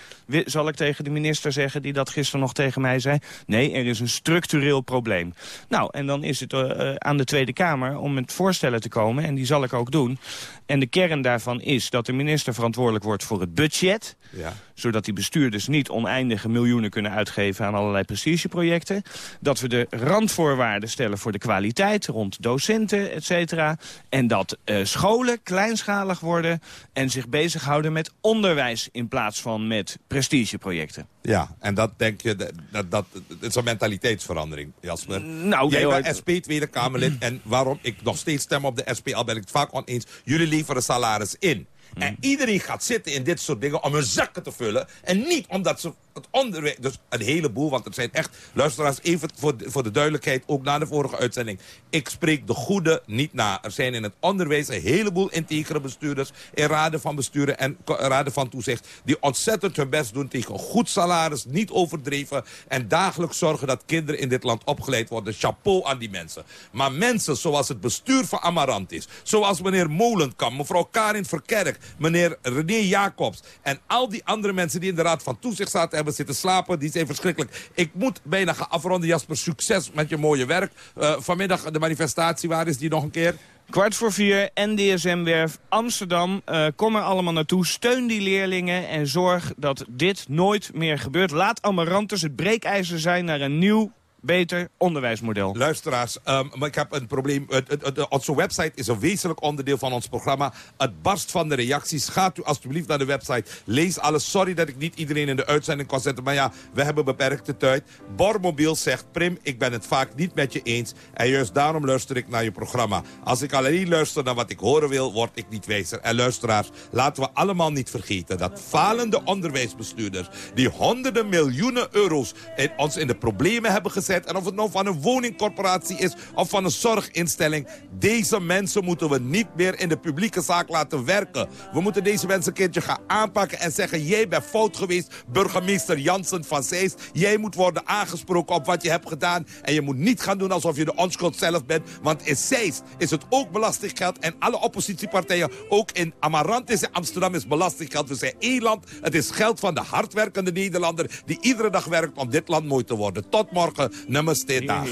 zal ik tegen de minister zeggen... die dat gisteren nog tegen mij zei. Nee, er is een structureel probleem. Nou, en dan is het uh, aan de Tweede Kamer om met voorstellen te komen... en die zal ik ook doen. En de kern daarvan is dat de minister verantwoordelijk wordt voor het budget... Ja. Zodat die bestuurders niet oneindige miljoenen kunnen uitgeven... aan allerlei prestigeprojecten. Dat we de randvoorwaarden stellen voor de kwaliteit rond docenten, et cetera. En dat uh, scholen kleinschalig worden en zich bezighouden met onderwijs... in plaats van met prestigeprojecten. Ja, en dat denk je, dat, dat, dat is een mentaliteitsverandering, Jasper. Nou, Jij bent SP Tweede Kamerlid en waarom ik nog steeds stem op de SP, al ben ik het vaak oneens. Jullie leveren salaris in. En iedereen gaat zitten in dit soort dingen om hun zakken te vullen. En niet omdat ze het onderwijs... Dus een heleboel, want er zijn echt... Luisteraars, even voor de, voor de duidelijkheid, ook na de vorige uitzending. Ik spreek de goede niet na. Er zijn in het onderwijs een heleboel integere bestuurders... in raden van besturen en raden van toezicht... die ontzettend hun best doen tegen een goed salaris, niet overdreven... en dagelijks zorgen dat kinderen in dit land opgeleid worden. Chapeau aan die mensen. Maar mensen zoals het bestuur van Amarantis... zoals meneer Molenkamp, mevrouw Karin Verkerk meneer René Jacobs... en al die andere mensen die in de Raad van Toezicht zaten hebben zitten slapen... die zijn verschrikkelijk. Ik moet bijna gaan afronden, Jasper. Succes met je mooie werk. Uh, vanmiddag de manifestatie, waar is die nog een keer? Kwart voor vier, NDSM-werf Amsterdam. Uh, kom er allemaal naartoe, steun die leerlingen en zorg dat dit nooit meer gebeurt. Laat Amarantus het breekijzer zijn naar een nieuw beter onderwijsmodel. Luisteraars, um, maar ik heb een probleem. Het, onze website is een wezenlijk onderdeel van ons programma. Het barst van de reacties. Gaat u alstublieft naar de website. Lees alles. Sorry dat ik niet iedereen in de uitzending kon zetten. Maar ja, we hebben beperkte tijd. Bormobiel zegt, Prim, ik ben het vaak niet met je eens. En juist daarom luister ik naar je programma. Als ik alleen luister naar wat ik horen wil, word ik niet wijzer. En luisteraars, laten we allemaal niet vergeten... dat falende onderwijsbestuurders... die honderden miljoenen euro's in, ons in de problemen hebben gezet en of het nou van een woningcorporatie is of van een zorginstelling. Deze mensen moeten we niet meer in de publieke zaak laten werken. We moeten deze mensen een keertje gaan aanpakken en zeggen... jij bent fout geweest, burgemeester Jansen van Zeist. Jij moet worden aangesproken op wat je hebt gedaan. En je moet niet gaan doen alsof je de onschuld zelf bent. Want in Zeist is het ook belastinggeld. En alle oppositiepartijen, ook in Amarantis in Amsterdam is belastinggeld. We zijn één land. Het is geld van de hardwerkende Nederlander... die iedere dag werkt om dit land mooi te worden. Tot morgen. Namaste dag.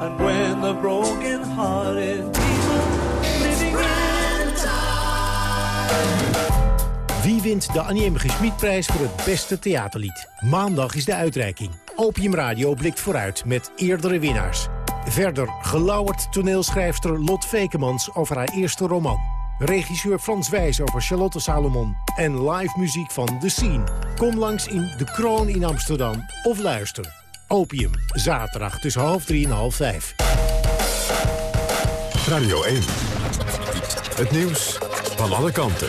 And when the broken hearted people living in Wie wint de Annie M. G. Schmidprijs voor het beste theaterlied? Maandag is de uitreiking. Opium Radio blikt vooruit met eerdere winnaars. Verder gelauwerd toneelschrijfster Lot Vekemans over haar eerste roman. Regisseur Frans Wijs over Charlotte Salomon. En live muziek van The Scene. Kom langs in De Kroon in Amsterdam of luister. Opium, zaterdag tussen half drie en half vijf. Radio 1. Het nieuws van alle kanten.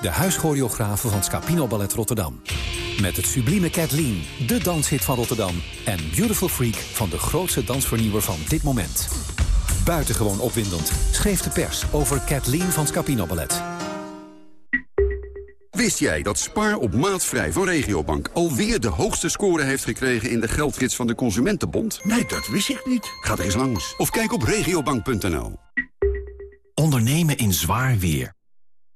De huischoreografen van Scapino Ballet Rotterdam. Met het sublieme Kathleen, de danshit van Rotterdam. En Beautiful Freak van de grootste dansvernieuwer van dit moment. Buitengewoon opwindend schreef de pers over Kathleen van Scapino Ballet. Wist jij dat Spaar op maatvrij van Regiobank alweer de hoogste score heeft gekregen in de geldgids van de Consumentenbond? Nee, dat wist ik niet. Ga er eens langs. Of kijk op regiobank.nl. Ondernemen in zwaar weer.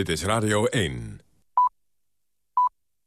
Dit is Radio 1.